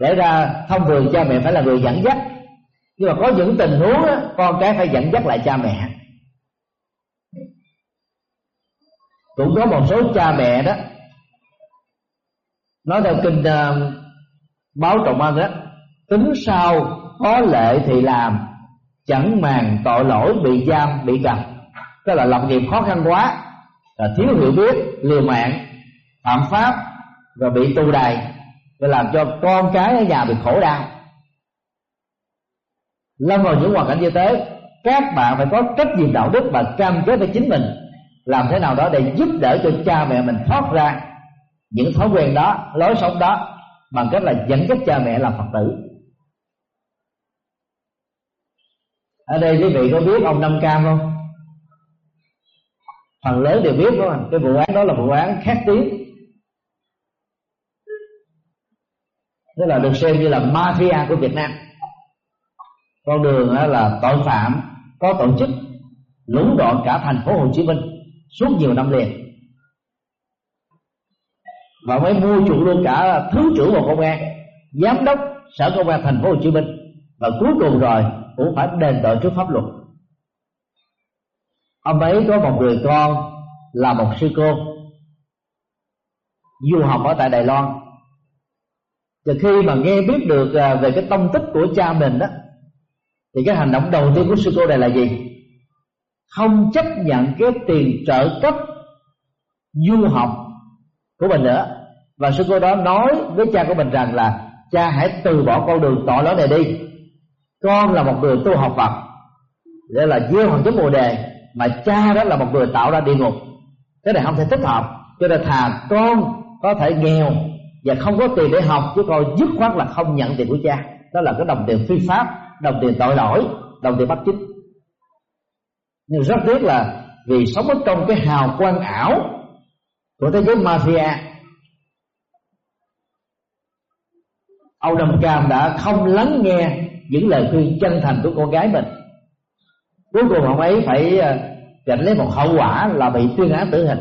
Để ra thông thường cha mẹ phải là người dẫn dắt. Nhưng mà có những tình huống đó, con cái phải dẫn dắt lại cha mẹ. Cũng có một số cha mẹ đó nói theo kinh uh, báo trọng An đó tính sau có lệ thì làm chẳng màng tội lỗi bị giam bị cầm tức là lập nghiệp khó khăn quá là thiếu hiểu biết, liều mạng, phạm pháp và bị tù đày để làm cho con cái ở nhà bị khổ đau. Lâm vào những hoàn cảnh như thế, các bạn phải có trách nhiệm đạo đức và cam kết với chính mình. Làm thế nào đó để giúp đỡ cho cha mẹ mình thoát ra những thói quen đó, lối sống đó bằng cách là dẫn dắt cha mẹ làm phật tử. Ở đây quý vị có biết ông năm cam không? Phần lớn đều biết đúng không cái vụ án đó là vụ án khét tiếng. Tức là được xem như là mafia của Việt Nam. Con đường là tội phạm có tổ chức lũng đoạn cả thành phố Hồ Chí Minh suốt nhiều năm liền. Và mới mua chuộc luôn cả thứ trưởng bộ công an, giám đốc sở công an thành phố Hồ Chí Minh. Và cuối cùng rồi cũng phải đền tội trước pháp luật ông ấy có một người con là một sư cô. Du học ở tại Đài Loan. Và khi mà nghe biết được à, về cái tông tích của cha mình đó, thì cái hành động đầu tiên của sư cô này là gì? Không chấp nhận cái tiền trợ cấp du học của mình nữa. Và sư cô đó nói với cha của mình rằng là, cha, hãy từ bỏ con đường tội lỗi này đi. Con là một người tu học phật. Để là gieo hoàng chấm bồ đề mà cha đó là một người tạo ra địa ngục. Cái này không thể thích hợp. Cho nên thà con có thể nghèo và không có tiền để học, chứ con dứt khoát là không nhận tiền của cha. Đó là cái đồng tiền phi pháp, đồng tiền tội lỗi, đồng tiền bắt chích nhưng rất tiếc là vì sống ở trong cái hào quang ảo của thế giới mafia ông Nam Cam đã không lắng nghe những lời khuyên chân thành của cô gái mình cuối cùng ông ấy phải ờ, gánh lấy một hậu quả là bị tuyên án tử hình.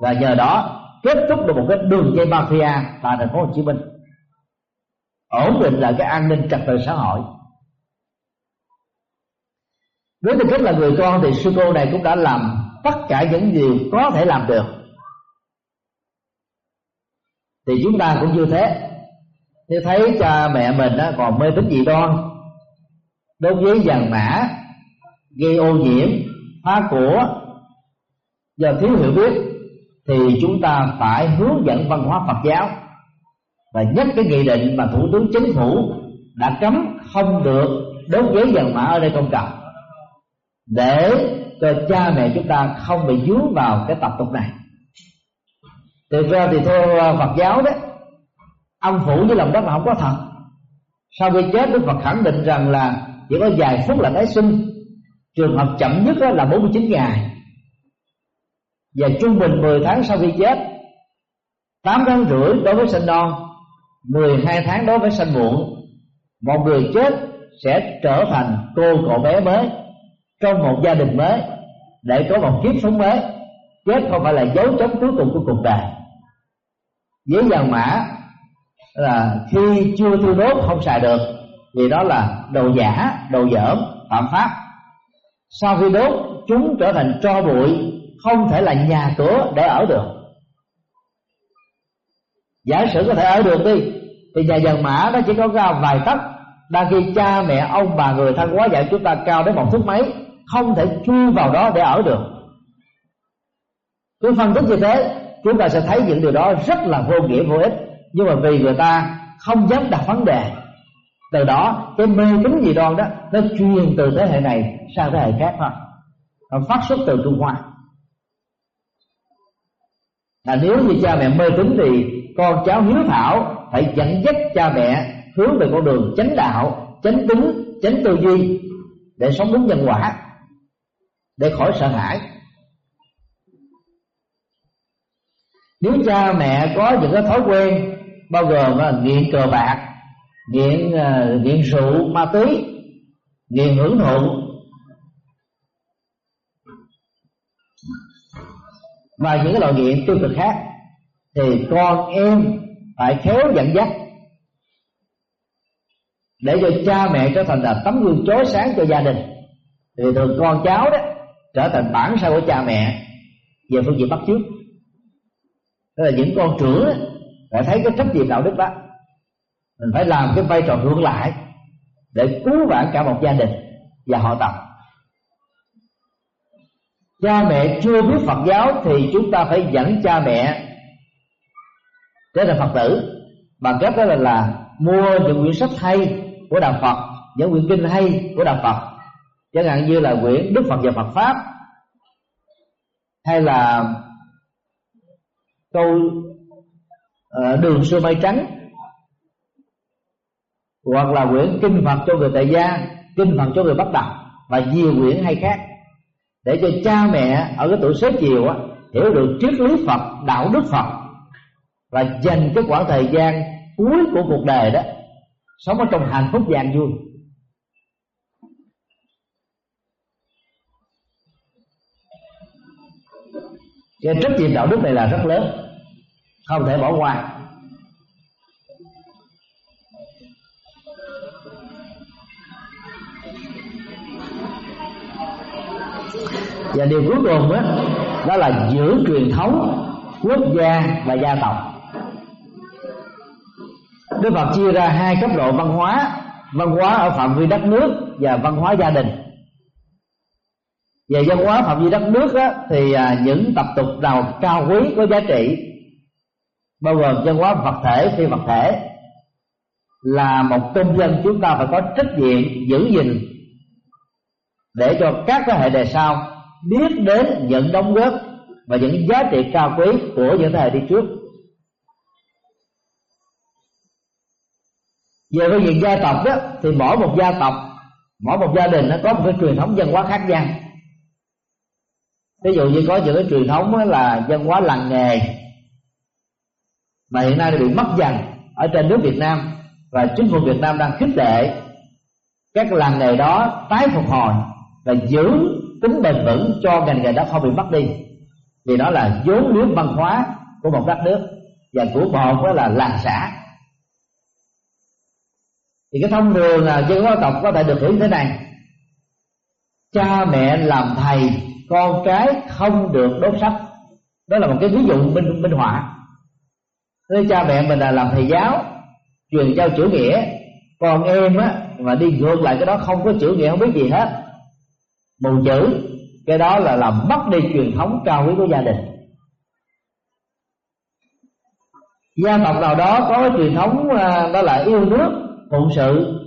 Và nhờ đó kết thúc được một cái đường dây mafia tại thành phố Hồ Chí Minh. Ổn định lại cái an ninh trật tự xã hội. Với tư cách là người con thì sư cô này cũng đã làm tất cả những gì có thể làm được. Thì chúng ta cũng như thế. Nếu thấy cha mẹ mình còn mê tín dị đoan đối với vàng mã gây ô nhiễm, phá của do thiếu hiểu biết, thì chúng ta phải hướng dẫn văn hóa Phật giáo. Và nhất cái nghị định mà thủ tướng chính phủ đã cấm không được đốt giấy vàng mã ở đây công cộng. Để cho cha mẹ chúng ta không bị dướng vào cái tập tục này. Thực ra thì theo ờ, Phật giáo đấy âm phủ với lòng đất là không có thật. Sau khi chết, đức phật khẳng định rằng là chỉ có vài phút là tái sinh. Trường hợp chậm nhất là 49 ngày. Và trung bình 10 tháng sau khi chết 8 tháng rưỡi đối với sinh non 12 tháng đối với sinh muộn, một người chết sẽ trở thành cô cậu bé mới trong một gia đình mới để có một kiếp sống mới. Chết không phải là dấu chấm cuối cùng của cuộc đời. Với vàng mã là khi chưa thiêu đốt không xài được vì đó là đồ giả, đồ dởm, phạm pháp. Sau khi đốt, chúng trở thành tro bụi, không thể là nhà cửa để ở được. Giả sử có thể ở được đi, thì nhà dần mã nó chỉ có cao vài tấc. Đang khi cha, mẹ, ông, bà người thân quá dạy chúng ta cao đến một thước mấy, không thể chui vào đó để ở được. Cứ phân tích như thế, chúng ta sẽ thấy những điều đó rất là vô nghĩa, vô ích. Nhưng mà vì người ta không dám đặt vấn đề từ đó, cái mê tín dị đoan đó, nó truyền từ thế hệ này sang thế hệ khác thôi. Nó phát xuất từ trung hoa. Là nếu như cha mẹ mê tín thì con cháu hiếu thảo phải dẫn dắt cha mẹ hướng về con đường chánh đạo, chánh tính, chánh tư duy để sống đúng nhân quả, để khỏi sợ hãi. Nếu cha mẹ có những cái thói quen, bao gồm là nghiện cờ bạc nghiện uh, à, nghiện rượu ma túy nghiện hưởng thụ. Và những cái loại nghiện tiêu cực khác thì con em phải khéo dẫn dắt để cho cha mẹ trở thành là tấm gương chói sáng cho gia đình. Thì thường con cháu đó trở thành bản sao của cha mẹ về phương diện bắt chước. Đó là những con trưởng phải thấy cái trách nhiệm đạo đức đó mình phải làm cái vai trò ngược lại để cứu vãn cả một gia đình và họ tộc cha mẹ chưa biết phật giáo thì chúng ta phải dẫn cha mẹ trở thành phật tử. Bằng cách đó là, là mua những quyển sách hay của đạo phật những quyển kinh hay của đạo phật. Chẳng hạn như là quyển đức phật và phật pháp hay là câu uh, đường xưa mây trắng hoặc là quyển kinh phật cho người tại gia, kinh phật cho người bắt đầu, và nhiều quyển hay khác. Để cho cha mẹ ở cái tuổi xế chiều á, hiểu được triết lý phật, đạo đức phật, và dành cái khoảng thời gian cuối của cuộc đời đó, sống ở trong hạnh phúc vàng vui. Cái trách nhiệm đạo đức này là rất lớn, không thể bỏ qua. Và điều cuối cùng đó, đó là giữ truyền thống quốc gia và gia tộc. Đức Phật chia ra hai cấp độ văn hóa văn hóa ở phạm vi đất nước và văn hóa gia đình. Về văn hóa phạm vi đất nước đó, thì à, những tập tục nào cao quý có giá trị bao gồm văn hóa vật thể phi vật thể là một công dân chúng ta phải có trách nhiệm giữ gìn để cho các thế hệ đời sau biết đến những đóng góp và những giá trị cao quý của những thế hệ đi trước. Về phương diện gia tộc đó, thì mỗi một gia tộc, mỗi một gia đình nó có một cái truyền thống văn hóa khác nhau. Ví dụ như có những cái truyền thống là văn hóa làng nghề, mà hiện nay bị mất dần ở trên nước Việt Nam và chính phủ Việt Nam đang khích lệ các làng nghề đó tái phục hồi và giữ tính bền vững cho ngành nghề đó không bị mất đi. Vì đó là vốn liếng văn hóa của một đất nước và của một đó là làng xã. Thì cái thông thường là dân hóa tộc có thể được hiểu thế này. Cha mẹ làm thầy, con cái không được đốt sách đó là một cái ví dụ minh minh họa. Thế cha mẹ mình là làm thầy giáo, truyền giao chữ nghĩa. Còn em á, mà đi ngược lại cái đó không có chữ nghĩa, không biết gì hết mù chữ, cái đó là làm mất đi truyền thống cao quý của gia đình. Gia tộc nào đó có cái truyền thống à, đó là yêu nước, phụng sự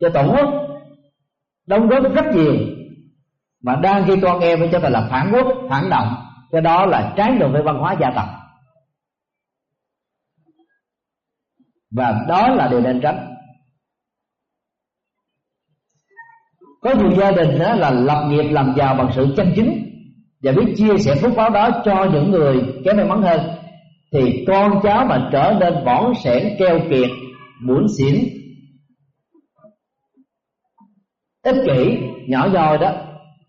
cho tổ quốc, đóng góp rất nhiều. Mà đang khi con em cho phải là phản quốc, phản động, cái đó là trái ngược với văn hóa gia tộc. Và đó là điều nên tránh. Có nhiều gia đình đó là lập nghiệp làm giàu bằng sự chân chính. Và biết chia sẻ phúc báo đó cho những người kém may mắn hơn. Thì con cháu mà trở nên bỏng sẻn, keo kiệt muốn xỉn. Ích kỷ, nhỏ nhoi đó,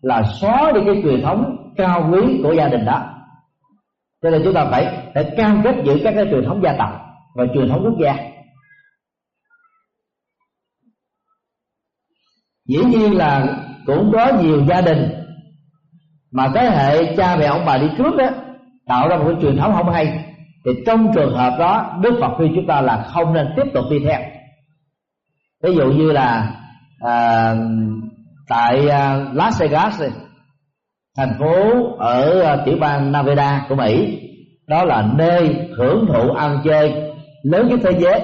là xóa đi cái truyền thống cao quý của gia đình đó. Cho nên chúng ta phải phải cam kết giữ các cái truyền thống gia tộc và truyền thống quốc gia. Dĩ nhiên là cũng có nhiều gia đình mà thế hệ cha mẹ ông bà đi trước đó tạo ra một cái truyền thống không hay. Thì trong trường hợp đó đức phật khuyên chúng ta là không nên tiếp tục đi theo. Ví dụ như là à, tại à, Las Vegas thành phố ở à, tiểu bang Nevada của Mỹ đó là nơi hưởng thụ ăn chơi lớn nhất thế giới.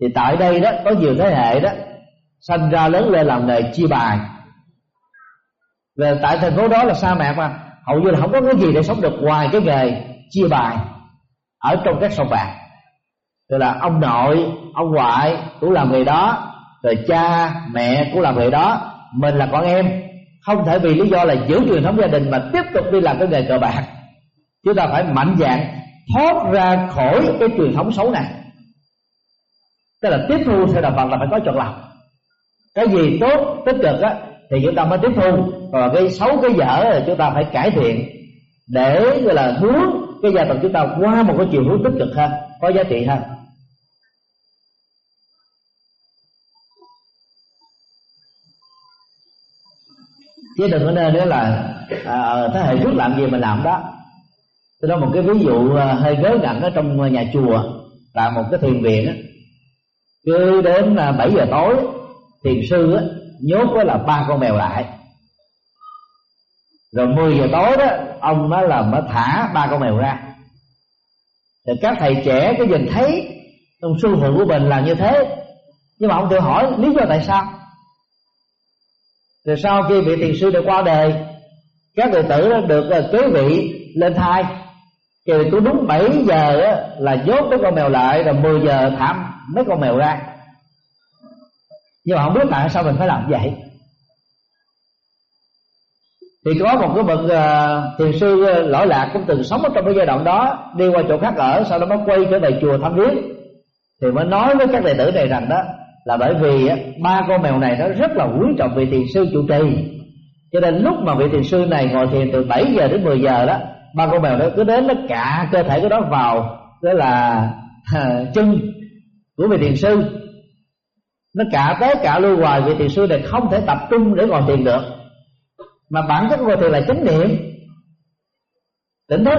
Thì tại đây đó có nhiều thế hệ đó sanh ra lớn lên làm nghề chia bài. Về tại thành phố đó là sa mạc mà. Hầu như là không có cái gì để sống được ngoài cái nghề chia bài ở trong các sòng bạc. Rồi là ông nội, ông ngoại cũng làm nghề đó, rồi cha, mẹ cũng làm nghề đó, mình là con em. Không thể vì lý do là giữ truyền thống gia đình mà tiếp tục đi làm cái nghề cờ bạc. Chúng ta phải mạnh dạng thoát ra khỏi cái truyền thống xấu này. Tức là tiếp thu theo đạo phật là phải có chọn lọc cái gì tốt tích cực á thì chúng ta mới tiếp thu. Và cái xấu cái dở là chúng ta phải cải thiện để gọi là hướng cái gia tộc chúng ta qua một cái chiều hướng tích cực hơn có giá trị hơn. Chứ đừng có nên nữa là à, ờ, thế hệ trước làm gì mình làm đó. Tôi nói một cái ví dụ à, hơi gớ gặn ở trong nhà chùa là một cái thiền viện á. Cứ đến 7 à, giờ tối thiền sư á, nhốt đó là ba con mèo lại. Rồi 10 giờ tối đó ông nói là mới thả ba con mèo ra. Thì các thầy trẻ cái nhìn thấy ông sư phụ của mình làm như thế. Nhưng mà ông tự hỏi lý do tại sao? Rồi sau khi vị thiền sư được qua đời các đệ tử được ờ, kế vị lên thai. Thì cứ đúng 7 giờ là nhốt mấy con mèo lại rồi 10 giờ thả mấy con mèo ra nhưng mà không biết tại sao mình phải làm vậy. Thì có một cái bậc uh, thiền sư ờ, lỗi lạc cũng từng sống ở trong cái giai đoạn đó đi qua chỗ khác ở sau đó mới quay trở về chùa thăm viếng. Thì mới nói với các đệ tử này rằng đó là bởi vì ba con mèo này nó rất là quý trọng vị thiền sư chủ trì. Cho nên lúc mà vị thiền sư này ngồi thiền từ 7 giờ đến 10 giờ đó ba con mèo nó cứ đến nó cả cơ thể của nó vào đó là chân của vị thiền sư nó cả tới cả lưu hoài vị thiền sư này không thể tập trung để ngồi thiền được. Mà bản chất ngồi thiền là chánh niệm. Tỉnh thức.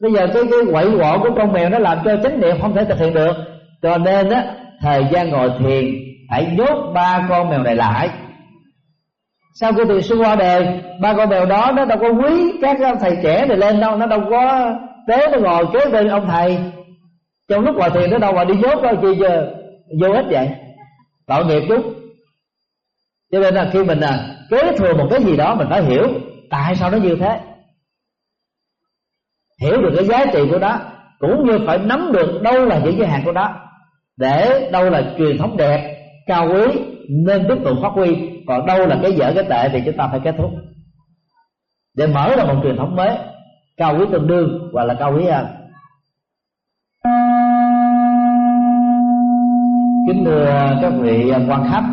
Bây giờ cái cái quậy quọ của con mèo nó làm cho chánh niệm không thể thực hiện được. Cho nên á, thời gian ngồi thiền, hãy nhốt ba con mèo này lại. Sau khi thiền sư qua đời, ba con mèo đó nó đâu có quý các thầy trẻ này lên đâu, nó đâu có tế nó ngồi kế bên ông thầy. Trong lúc ngồi thiền nó đâu mà đi nhốt đâu chi giờ vô ích vậy tội nghiệp chút cho nên là khi mình à, kế thừa một cái gì đó mình phải hiểu tại sao nó như thế. Hiểu được cái giá trị của nó cũng như phải nắm được đâu là những giới hạn của nó để đâu là truyền thống đẹp cao quý nên tiếp tục phát huy. Còn đâu là cái dở cái tệ thì chúng ta phải kết thúc. Để mở ra một truyền thống mới cao quý tương đương hoặc là cao quý hơn. Kính thưa các vị quan khách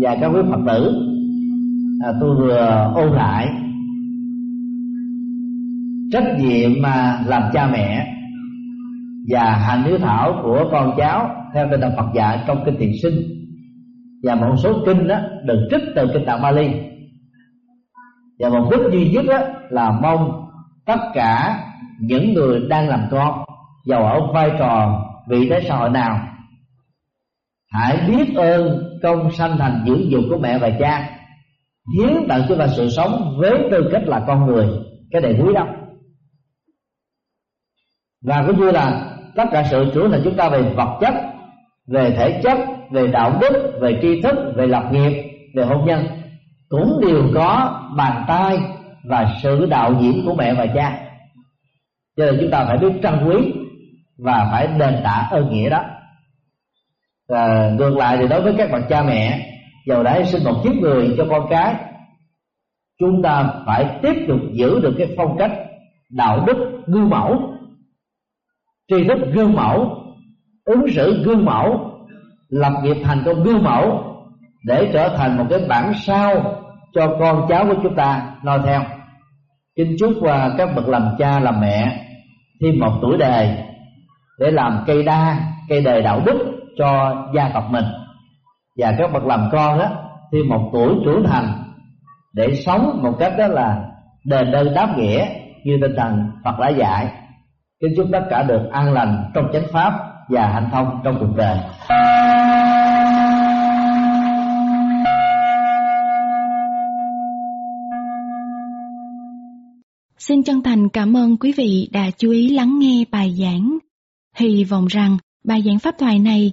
và các quý phật tử à, tôi vừa ôn lại trách nhiệm mà làm cha mẹ và hành hiếu thảo của con cháu theo tinh thần Phật dạy trong kinh Thiện sinh. Và một số kinh đó được trích từ kinh Tạng Bali. Và một đích duy nhất đó là mong tất cả những người đang làm con giàu ở vai trò vị thế xã hội nào hãy biết ơn công sanh thành dưỡng dục của mẹ và cha. Hiến tặng cho ta sự sống với tư cách là con người. Cái này quý lắm. Và cũng như là tất cả sự trưởng thành chúng ta về vật chất, về thể chất, về đạo đức, về tri thức, về lập nghiệp, về hôn nhân cũng đều có bàn tay và sự đạo diễn của mẹ và cha. Cho nên chúng ta phải biết trân quý và phải đền tạ ơn nghĩa đó và ngược lại thì đối với các bậc cha mẹ, giàu đã sinh một chiếc người cho con cái, chúng ta phải tiếp tục giữ được cái phong cách đạo đức gương mẫu. Tri thức gương mẫu, ứng xử gương mẫu, lập nghiệp thành công gương mẫu để trở thành một cái bản sao cho con cháu của chúng ta. Noi theo, kính chúc và các bậc làm cha, làm mẹ thêm một tuổi đời để làm cây đa, cây đời đạo đức cho gia tộc mình. Và các bậc làm con á khi một tuổi trưởng thành để sống một cách đó là đền đơn đáp nghĩa như tinh thần Phật đã dạy. Kính chúc tất cả được an lành trong chánh pháp và hạnh thông trong cuộc đời. Xin chân thành cảm ơn quý vị đã chú ý lắng nghe bài giảng. Hy vọng rằng bài giảng pháp thoại này